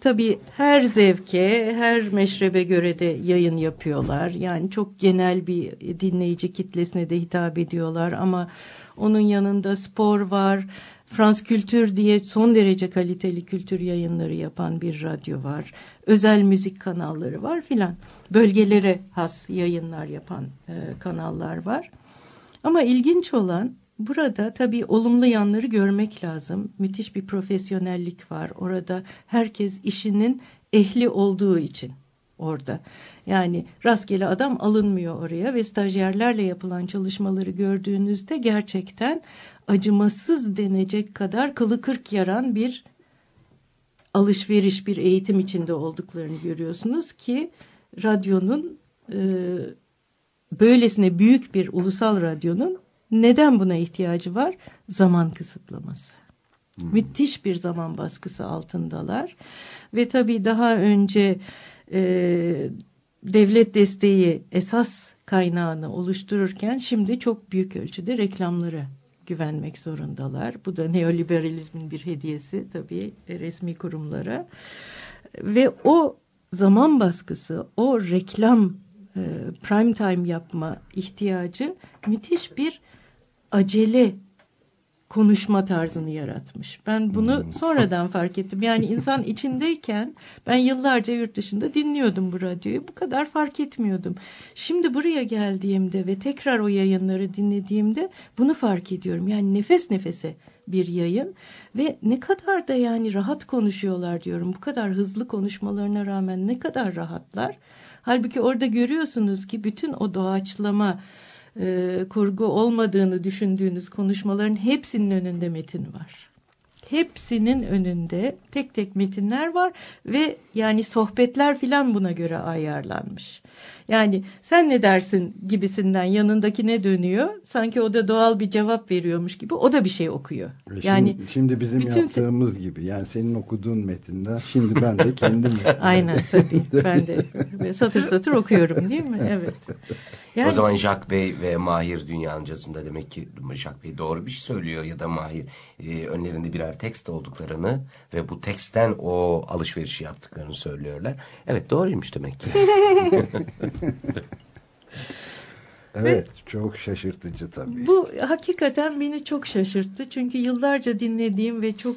Tabii her zevke, her meşrebe göre de yayın yapıyorlar. Yani çok genel bir dinleyici kitlesine de hitap ediyorlar ama onun yanında spor var, Frans Kültür diye son derece kaliteli kültür yayınları yapan bir radyo var. Özel müzik kanalları var filan. Bölgelere has yayınlar yapan e, kanallar var. Ama ilginç olan burada tabii olumlu yanları görmek lazım. Müthiş bir profesyonellik var. Orada herkes işinin ehli olduğu için orada. Yani rastgele adam alınmıyor oraya ve stajyerlerle yapılan çalışmaları gördüğünüzde gerçekten acımasız denecek kadar kılı kırk yaran bir alışveriş, bir eğitim içinde olduklarını görüyorsunuz ki radyonun e, böylesine büyük bir ulusal radyonun neden buna ihtiyacı var? Zaman kısıtlaması. Hmm. Müthiş bir zaman baskısı altındalar ve tabii daha önce e, devlet desteği esas kaynağını oluştururken şimdi çok büyük ölçüde reklamlara güvenmek zorundalar. Bu da neoliberalizmin bir hediyesi tabii resmi kurumlara. Ve o zaman baskısı, o reklam e, prime time yapma ihtiyacı müthiş bir acele konuşma tarzını yaratmış. Ben bunu hmm. sonradan fark ettim. Yani insan içindeyken ben yıllarca yurt dışında dinliyordum bu radyoyu. Bu kadar fark etmiyordum. Şimdi buraya geldiğimde ve tekrar o yayınları dinlediğimde bunu fark ediyorum. Yani nefes nefese bir yayın ve ne kadar da yani rahat konuşuyorlar diyorum. Bu kadar hızlı konuşmalarına rağmen ne kadar rahatlar. Halbuki orada görüyorsunuz ki bütün o doğaçlama e, kurgu olmadığını düşündüğünüz konuşmaların hepsinin önünde metin var. Hepsinin önünde tek tek metinler var ve yani sohbetler filan buna göre ayarlanmış. Yani sen ne dersin gibisinden yanındaki ne dönüyor? Sanki o da doğal bir cevap veriyormuş gibi o da bir şey okuyor. Şimdi, yani şimdi bizim bütün... yaptığımız gibi yani senin okuduğun metinden şimdi ben de kendim Aynen tabii ben de satır satır okuyorum değil mi? Evet. Yani... O zaman Jack Bey ve Mahir dünyancasında demek ki Jack Bey doğru bir şey söylüyor ya da Mahir e, önlerinde birer tekst olduklarını ve bu teksten o alışverişi yaptıklarını söylüyorlar. Evet doğruymuş demek ki. evet çok şaşırtıcı tabii. Bu hakikaten beni çok şaşırttı. Çünkü yıllarca dinlediğim ve çok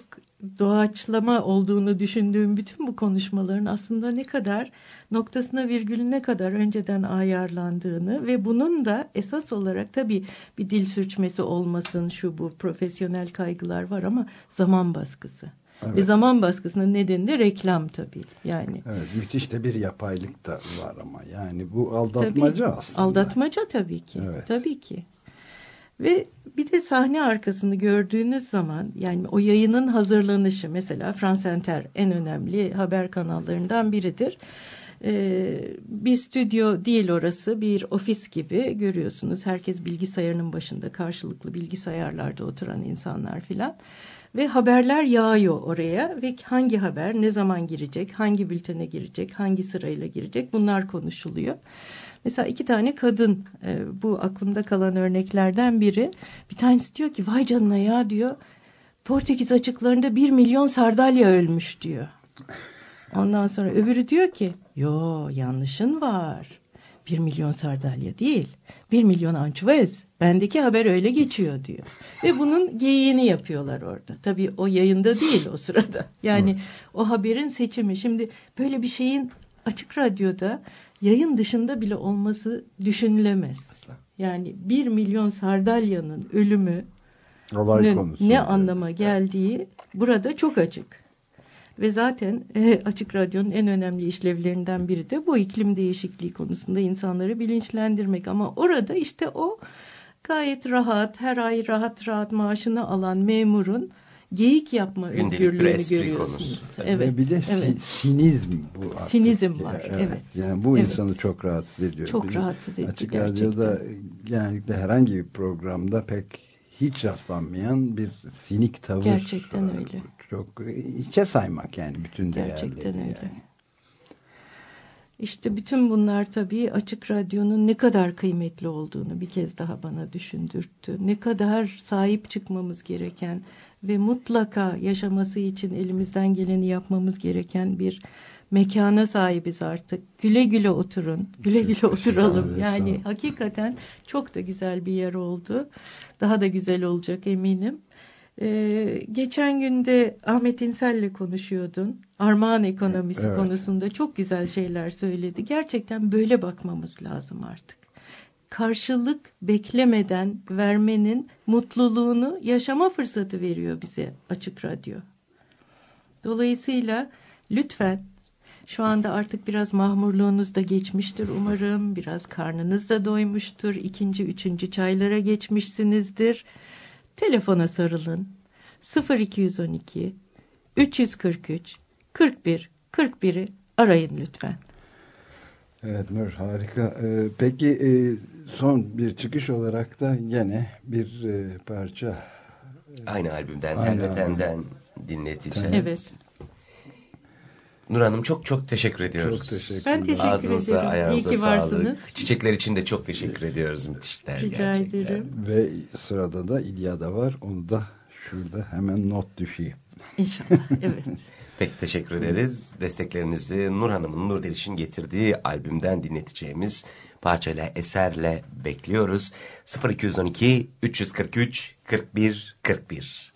doğaçlama olduğunu düşündüğüm bütün bu konuşmaların aslında ne kadar noktasına virgülüne kadar önceden ayarlandığını ve bunun da esas olarak tabii bir dil sürçmesi olmasın şu bu profesyonel kaygılar var ama zaman baskısı. Evet. Ve zaman baskısının nedeni de reklam tabii. Yani. Evet, müthiş de bir yapaylık da var ama yani bu aldatmaca tabii, aslında. Aldatmaca tabii ki. Evet. Tabii ki. Ve bir de sahne arkasını gördüğünüz zaman yani o yayının hazırlanışı mesela France Inter en önemli haber kanallarından biridir. Ee, bir stüdyo değil orası bir ofis gibi görüyorsunuz. Herkes bilgisayarının başında karşılıklı bilgisayarlarda oturan insanlar filan. Ve haberler yağıyor oraya ve hangi haber ne zaman girecek, hangi bültene girecek, hangi sırayla girecek bunlar konuşuluyor. Mesela iki tane kadın e, bu aklımda kalan örneklerden biri. Bir tanesi diyor ki vay canına ya diyor Portekiz açıklarında bir milyon sardalya ölmüş diyor. Ondan sonra öbürü diyor ki yo yanlışın var. Bir milyon sardalya değil. Bir milyon ançuvez. Bendeki haber öyle geçiyor diyor. Ve bunun geyiğini yapıyorlar orada. Tabii o yayında değil o sırada. Yani o haberin seçimi. Şimdi böyle bir şeyin açık radyoda yayın dışında bile olması düşünülemez. Asla. Yani bir milyon Sardalya'nın ölümü Olay ne yani. anlama geldiği burada çok açık. Ve zaten e, Açık Radyo'nun en önemli işlevlerinden biri de bu iklim değişikliği konusunda insanları bilinçlendirmek. Ama orada işte o gayet rahat, her ay rahat rahat maaşını alan memurun geyik yapma Gündelik özgürlüğünü görüyorsunuz. Evet. Ve bir de evet. sinizm bu. Artık. Sinizm var. Evet. evet. Yani bu evet. insanı çok rahatsız ediyor. Çok rahatsız ediyor. Açık radyoda genellikle herhangi bir programda pek hiç rastlanmayan bir sinik tavır. Gerçekten öyle. Çok içe saymak yani bütün değerleri. Gerçekten öyle. Yani. İşte bütün bunlar tabii Açık Radyo'nun ne kadar kıymetli olduğunu bir kez daha bana düşündürttü. Ne kadar sahip çıkmamız gereken ve mutlaka yaşaması için elimizden geleni yapmamız gereken bir mekana sahibiz artık. Güle güle oturun, güle güle oturalım. Yani hakikaten çok da güzel bir yer oldu. Daha da güzel olacak eminim. Ee, geçen günde Ahmet İnsel'le konuşuyordun. Armağan ekonomisi evet. konusunda çok güzel şeyler söyledi. Gerçekten böyle bakmamız lazım artık. Karşılık beklemeden vermenin mutluluğunu yaşama fırsatı veriyor bize Açık Radyo. Dolayısıyla lütfen şu anda artık biraz mahmurluğunuz da geçmiştir umarım. Biraz karnınız da doymuştur. İkinci, üçüncü çaylara geçmişsinizdir. Telefona sarılın. 0212 343 41 41'i arayın lütfen. Evet Nur harika. Ee, peki e, son bir çıkış olarak da gene bir e, parça. Aynı albümden, Telveten'den dinleteceğiz. Evet. Nur Hanım çok çok teşekkür ediyoruz. Çok teşekkür ederim. Ben teşekkür Ağzınıza, ederim. ayağınıza İyi ki sağlık. varsınız. Çiçekler için de çok teşekkür ediyoruz. Müthişler Rica gerçekten. ederim. Ve sırada da İlyada var. Onu da Şurada hemen not düşeyim. İnşallah evet. Peki teşekkür ederiz. Desteklerinizi Nur Hanım'ın Nur Deliş'in getirdiği albümden dinleteceğimiz parçayla eserle bekliyoruz. 0212 343 41 41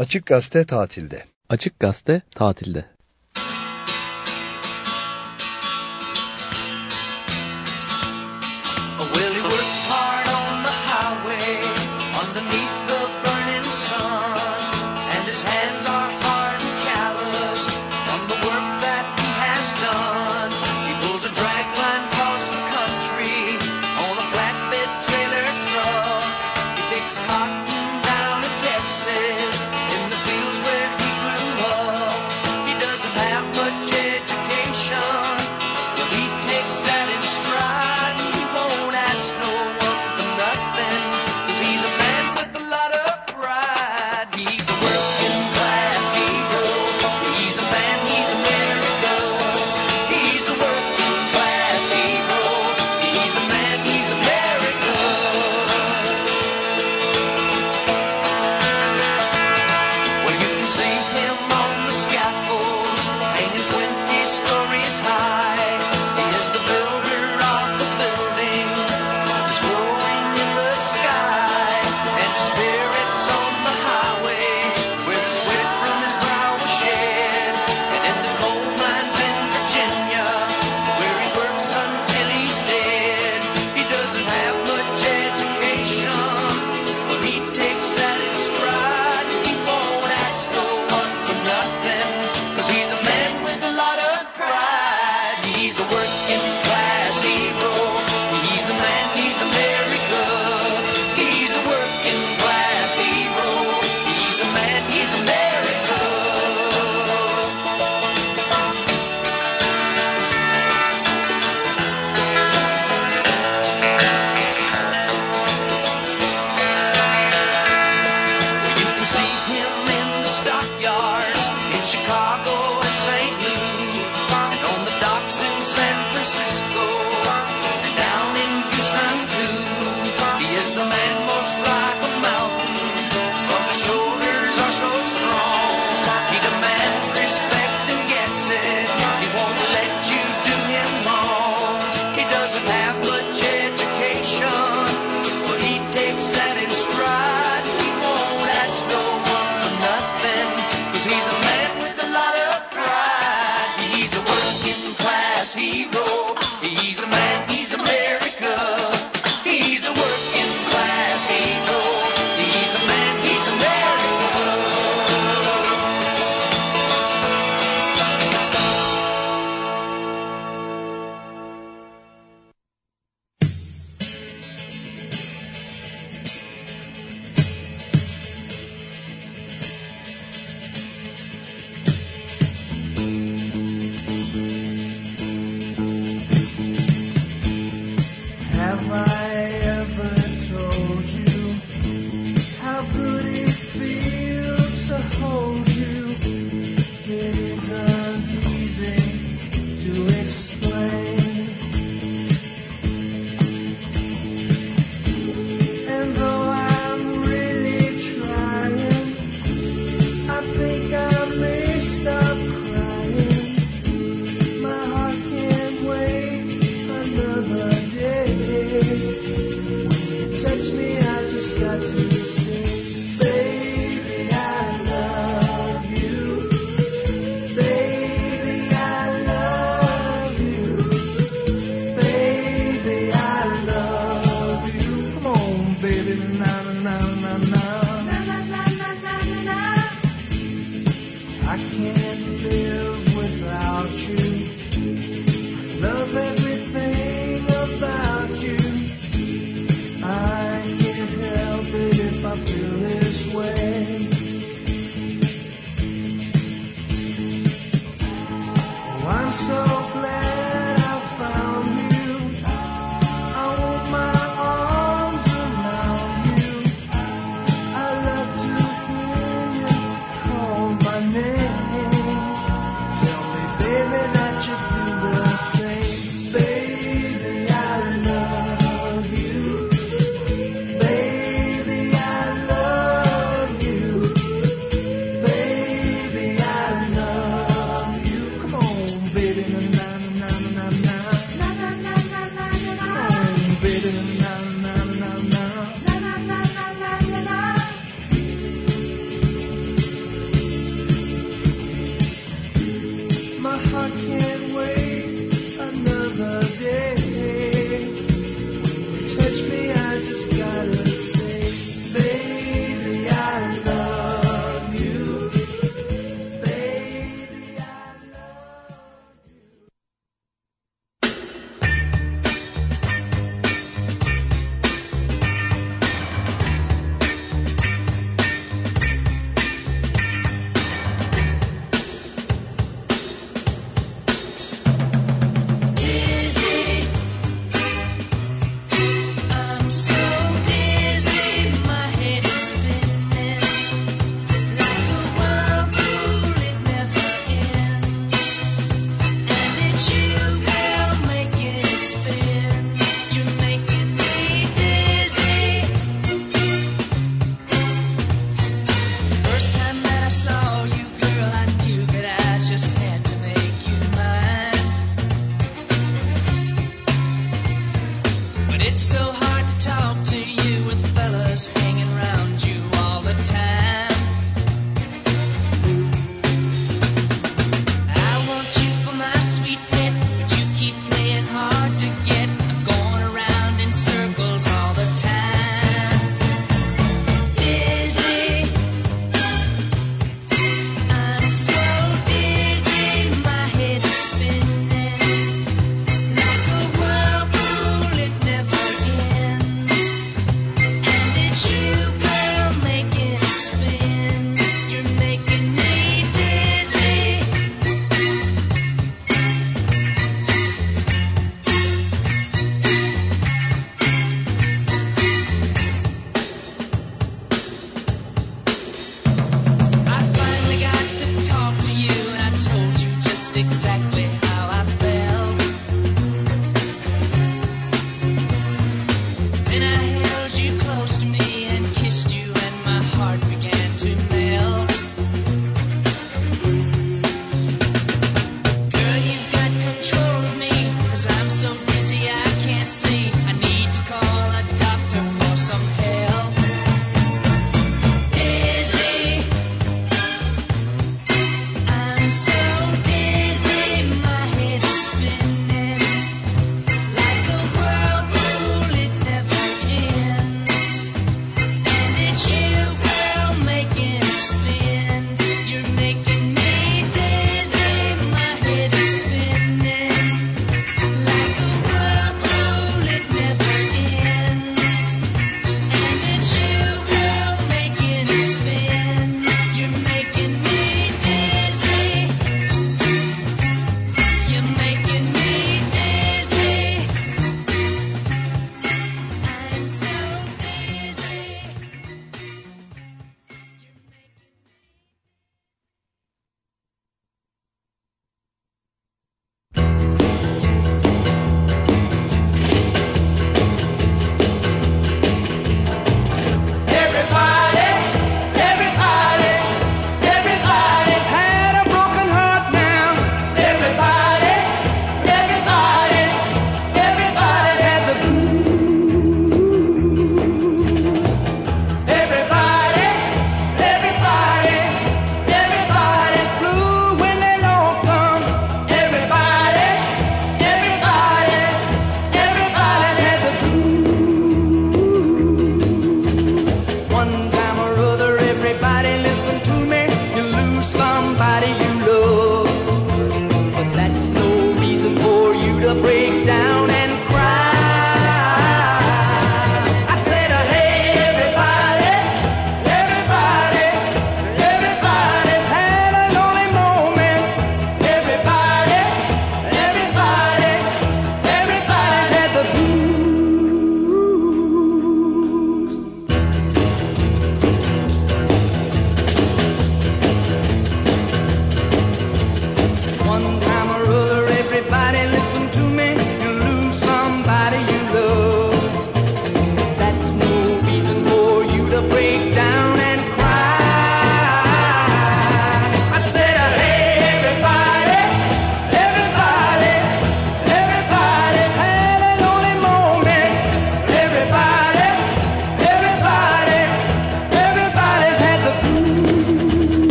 Açık Gazete tatilde. Açık Gazete tatilde.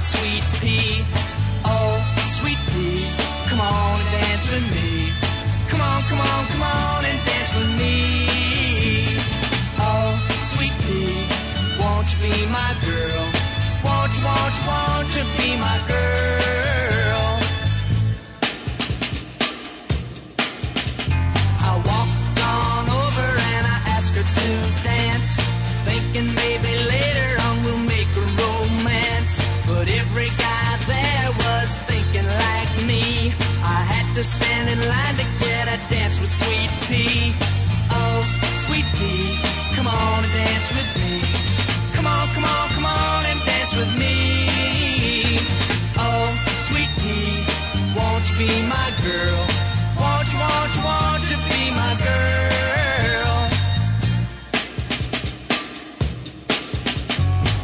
sweet pea. to stand in line to get a dance with Sweet Pea. Oh, Sweet Pea, come on and dance with me. Come on, come on, come on and dance with me. Oh, Sweet Pea, won't you be my girl? Won't you, won't you, won't you be my girl?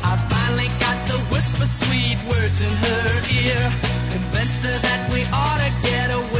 I finally got to whisper sweet words in her ear, convinced her that we ought to get away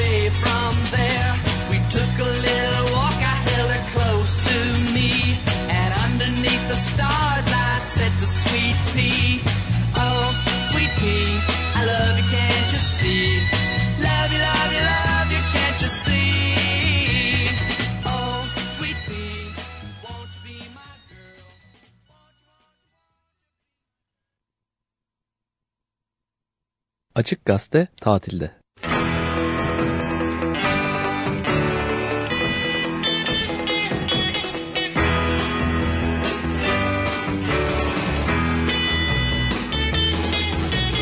Açık Gazete tatilde.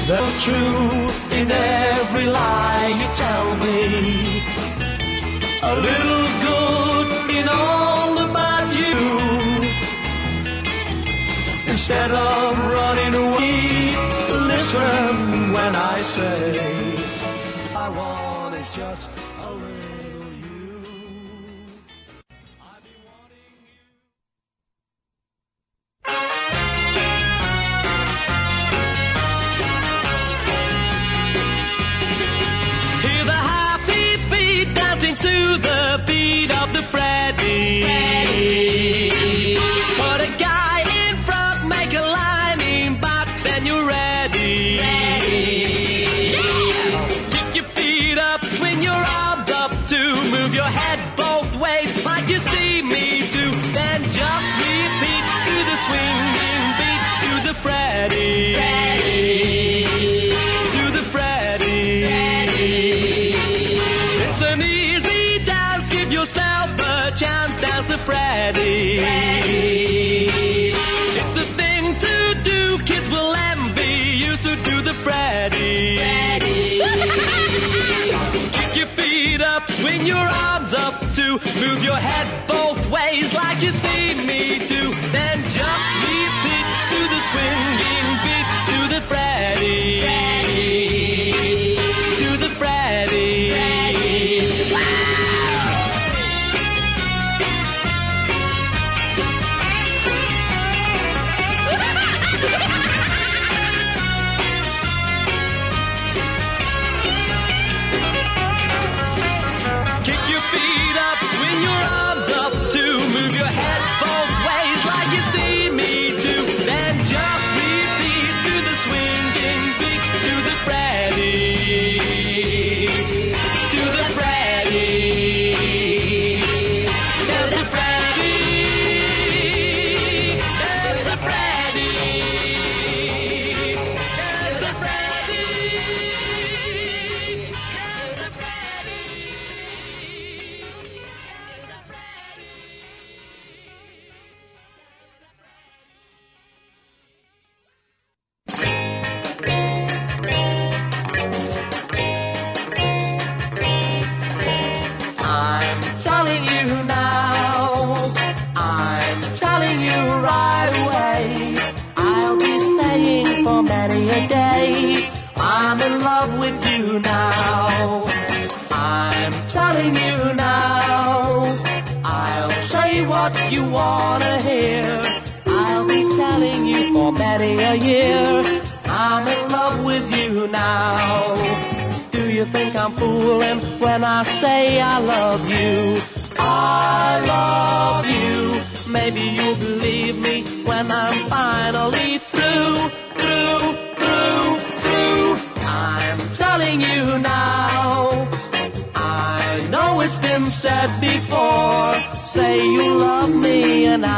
The truth in every lie you tell me. A little good in all about you. Instead of running away, listen. when I say I want it just. Move your head both ways like you see me do. Then jump the pitch to the swinging beat to the Freddy. Freddy.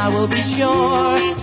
I will be sure.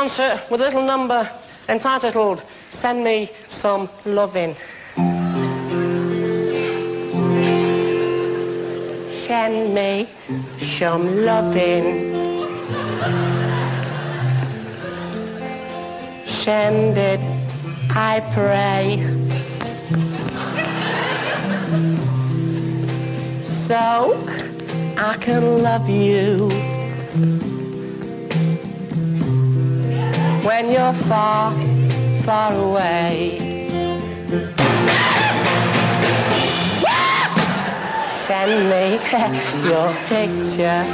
concert with a little number entitled Send Me Some Lovin'. Send me some lovin'. Send it, I pray. so I can love you when you're far, far away. Send me your picture.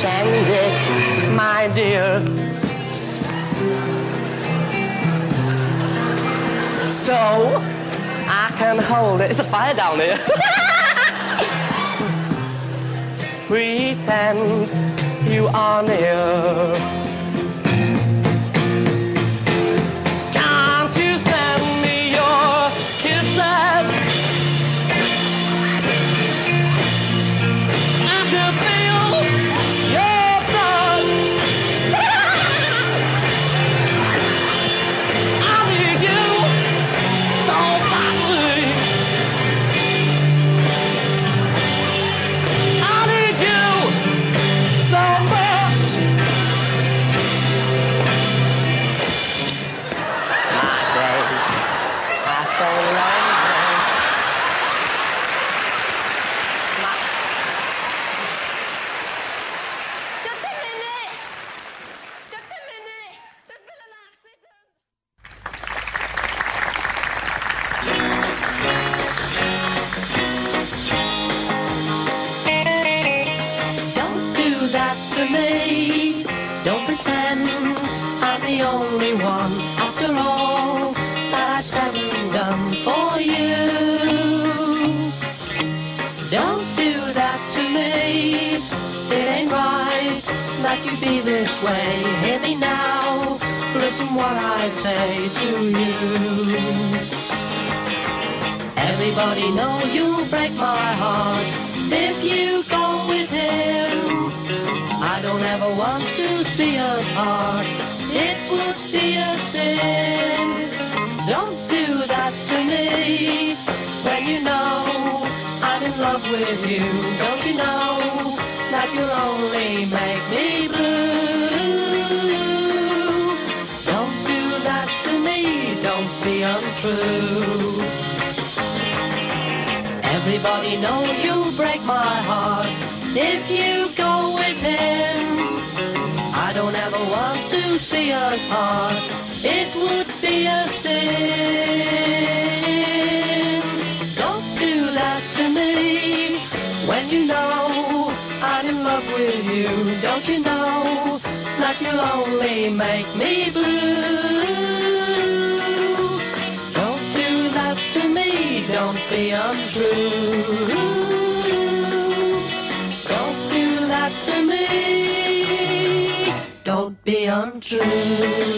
Send it, my dear. So I can hold it. It's a fire down there. Pretend you are near. knows you'll break my heart if you go with him. I don't ever want to see us part. It would be a sin. Don't do that to me when you know I'm in love with you. Don't you know that you'll only make me blue? don't be untrue. Don't do that to me. Don't be untrue.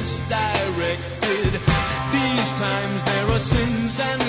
misdirected. These times there are sins and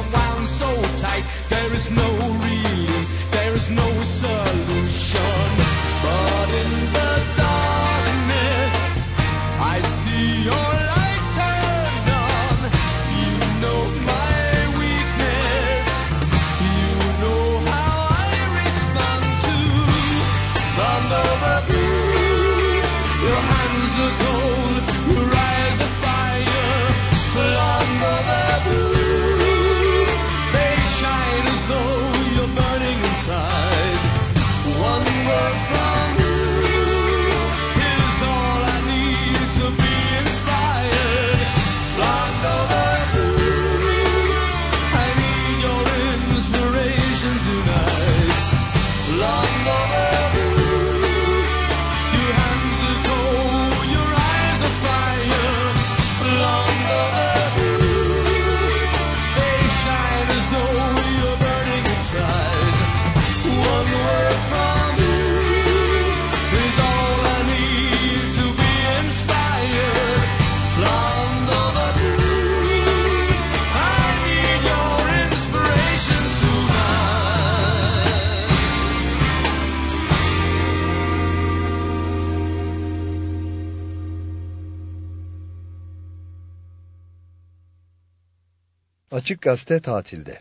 Wound so tight, there is no Açık Gazete tatilde.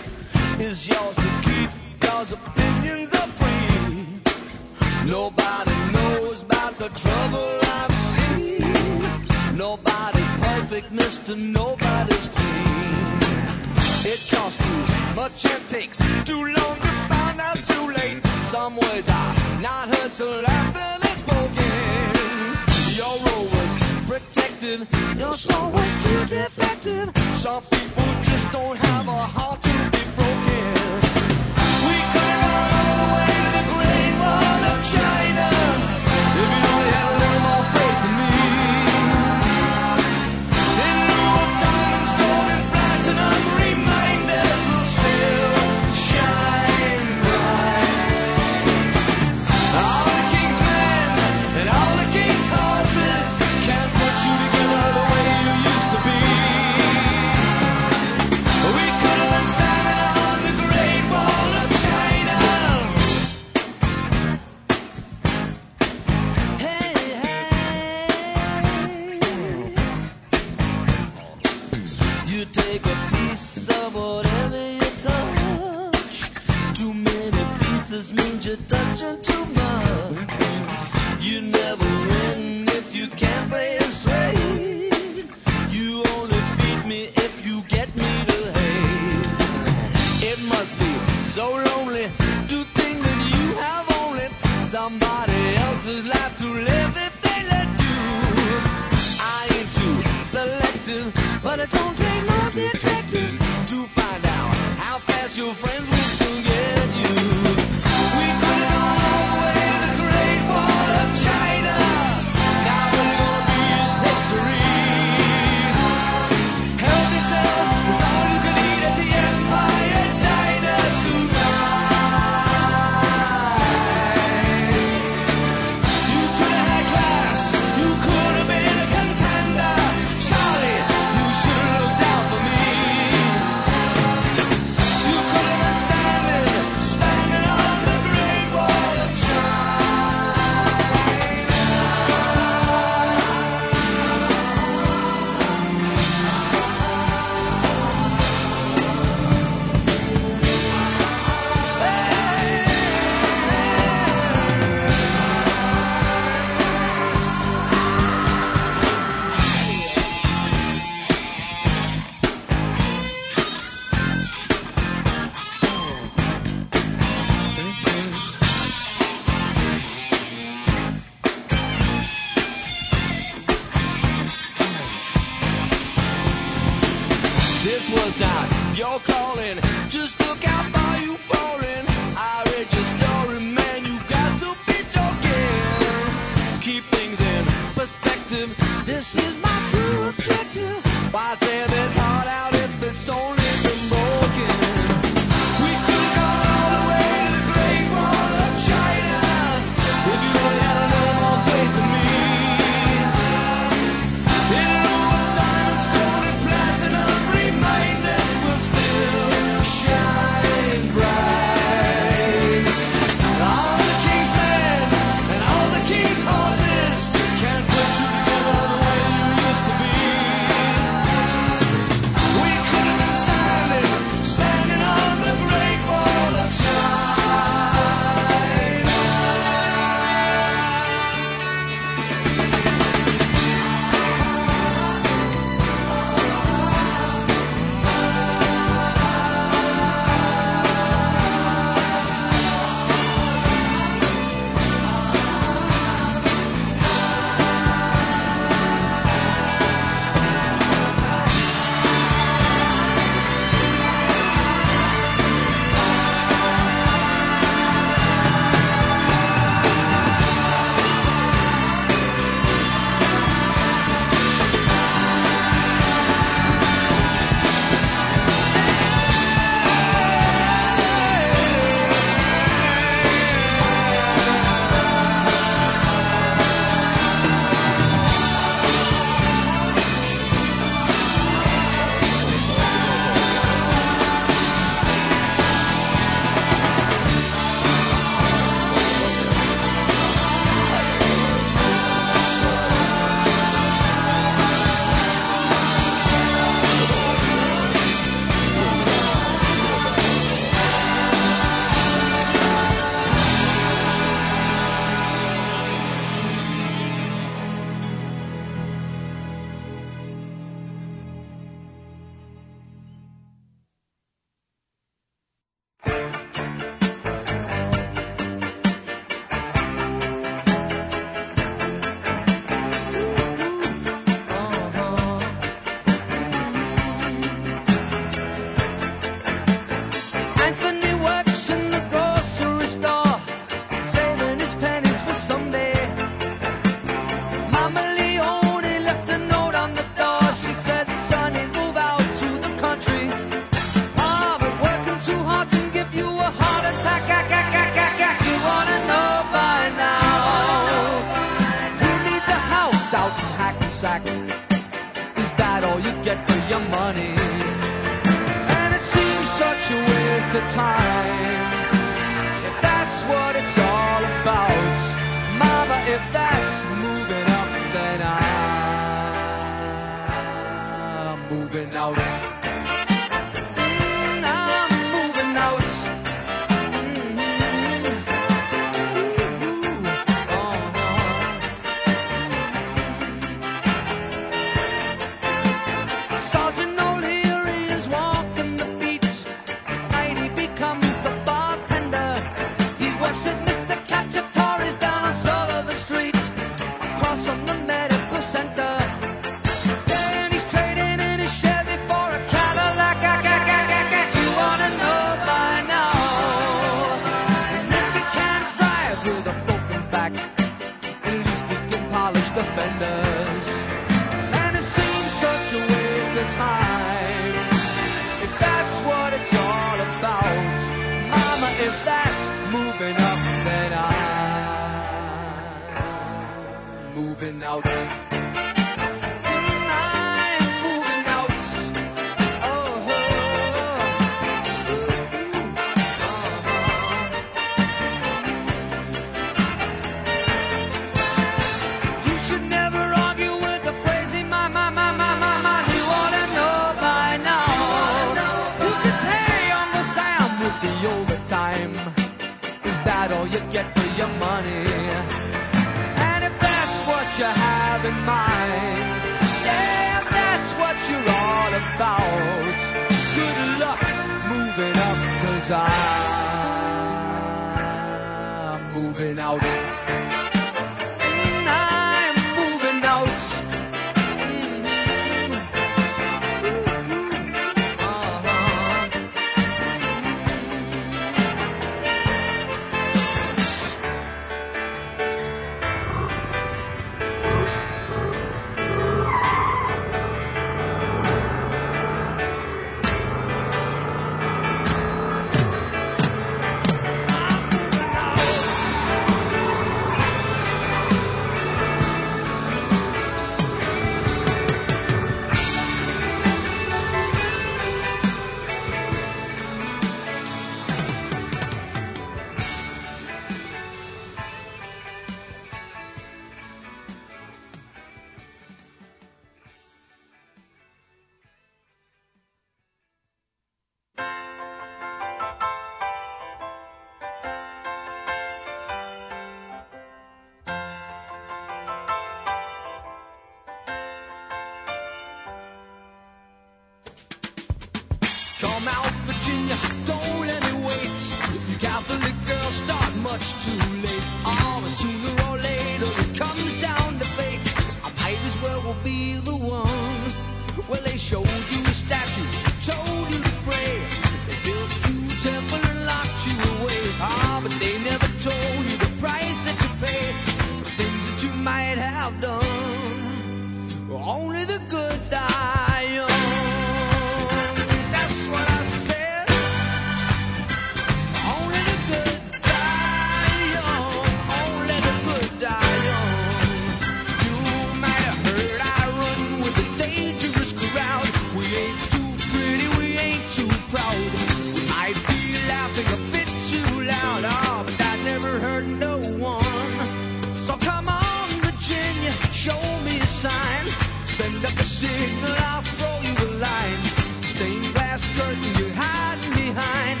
glass curtain you're hiding behind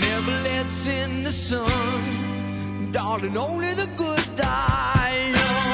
never lets in the sun. Darling, only the good die young.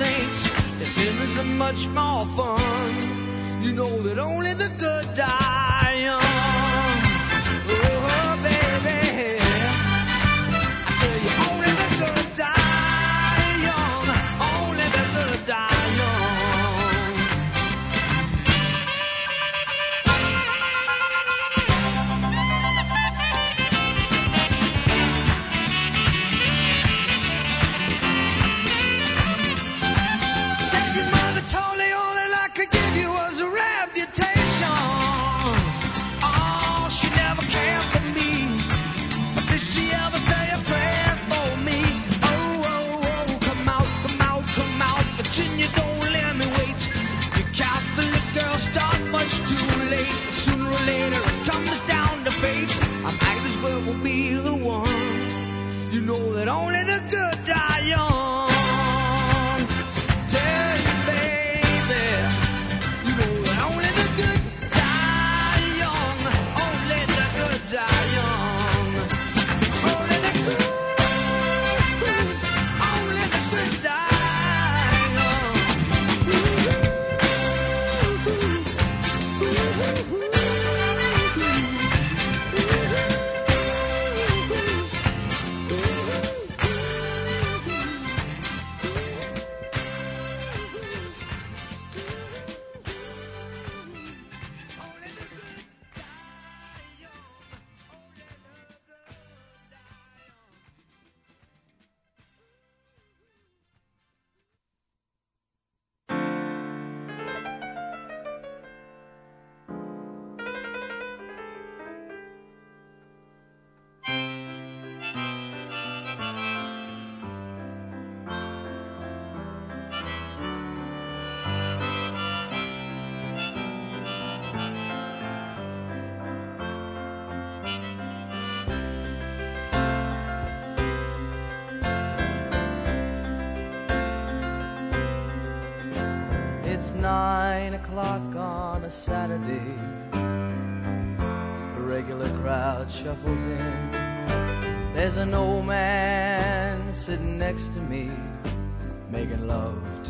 saints, the sinners are much more fun. You know that only the good die.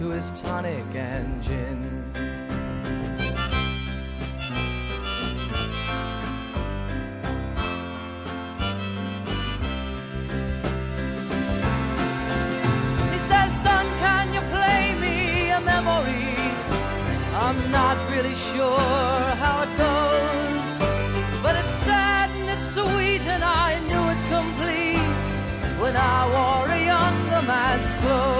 To his tonic and gin. He says, son, can you play me a memory? I'm not really sure how it goes, but it's sad and it's sweet, and I knew it complete when I wore a younger man's clothes.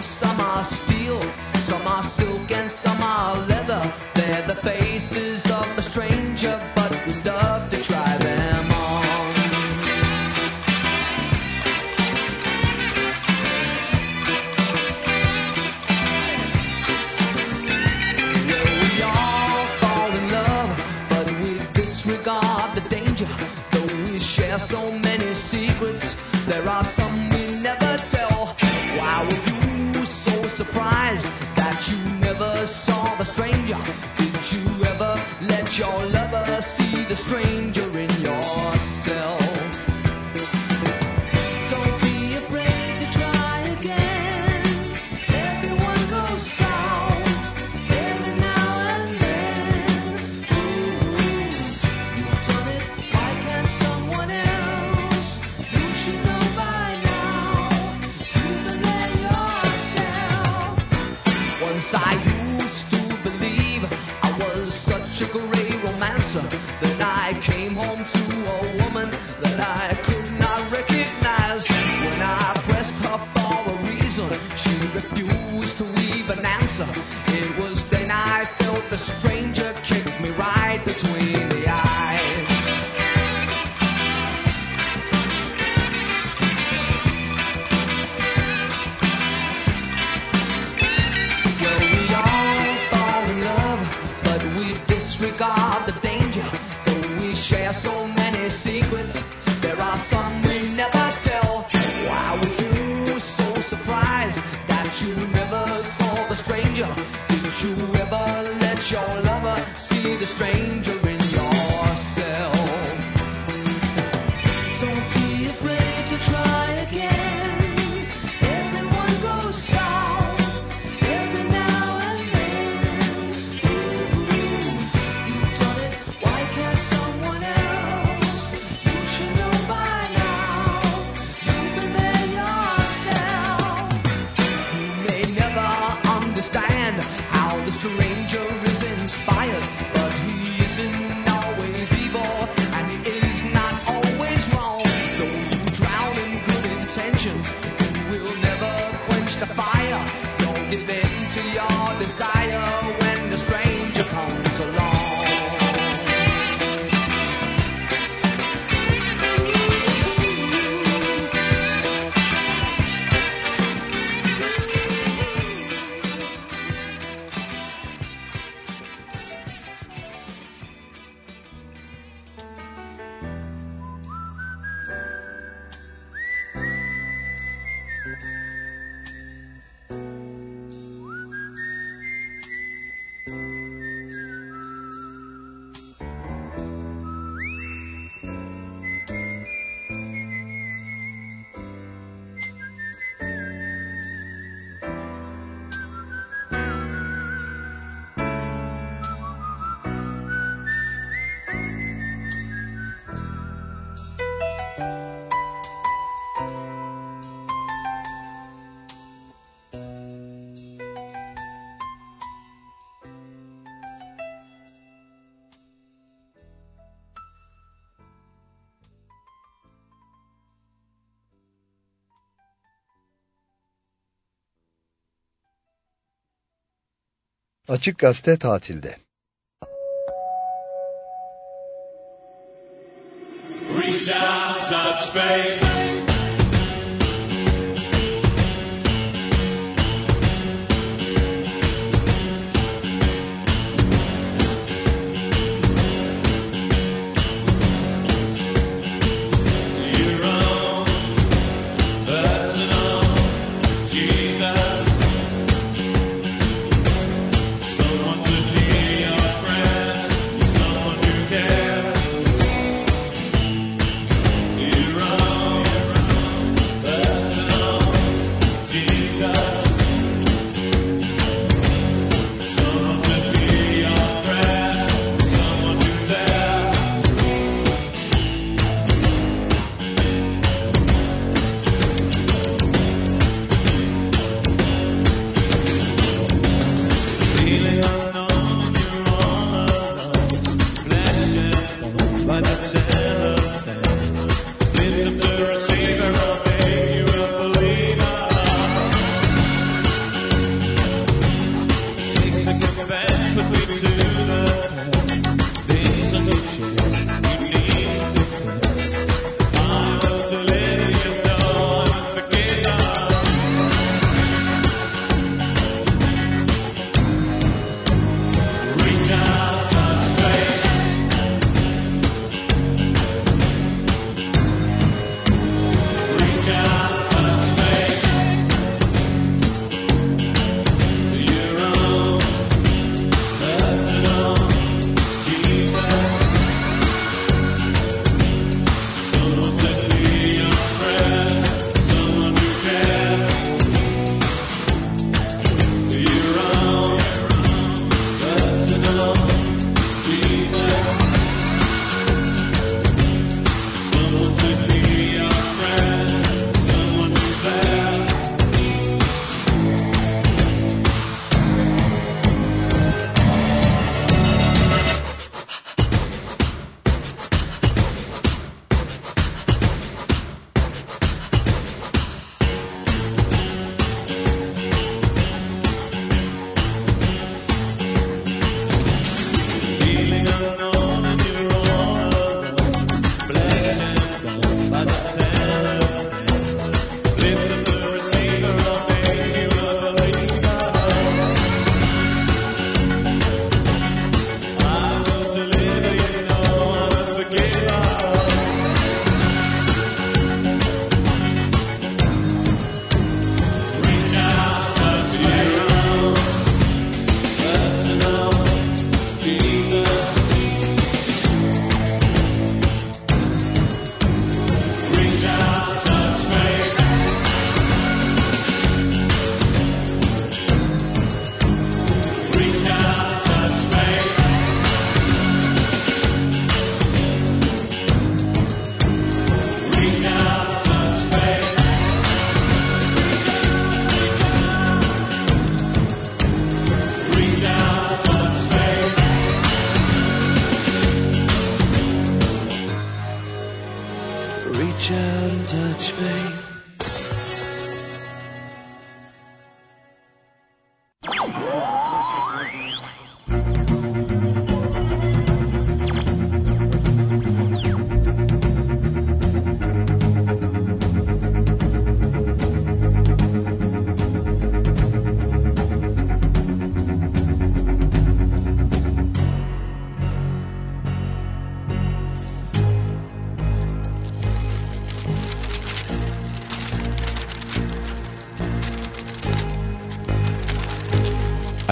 inside. Açık Gazete tatilde. Reach out, touch space.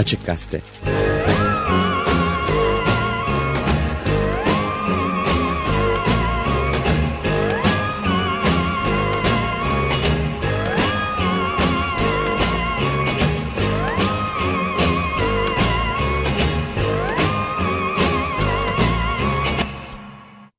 Açık Gazete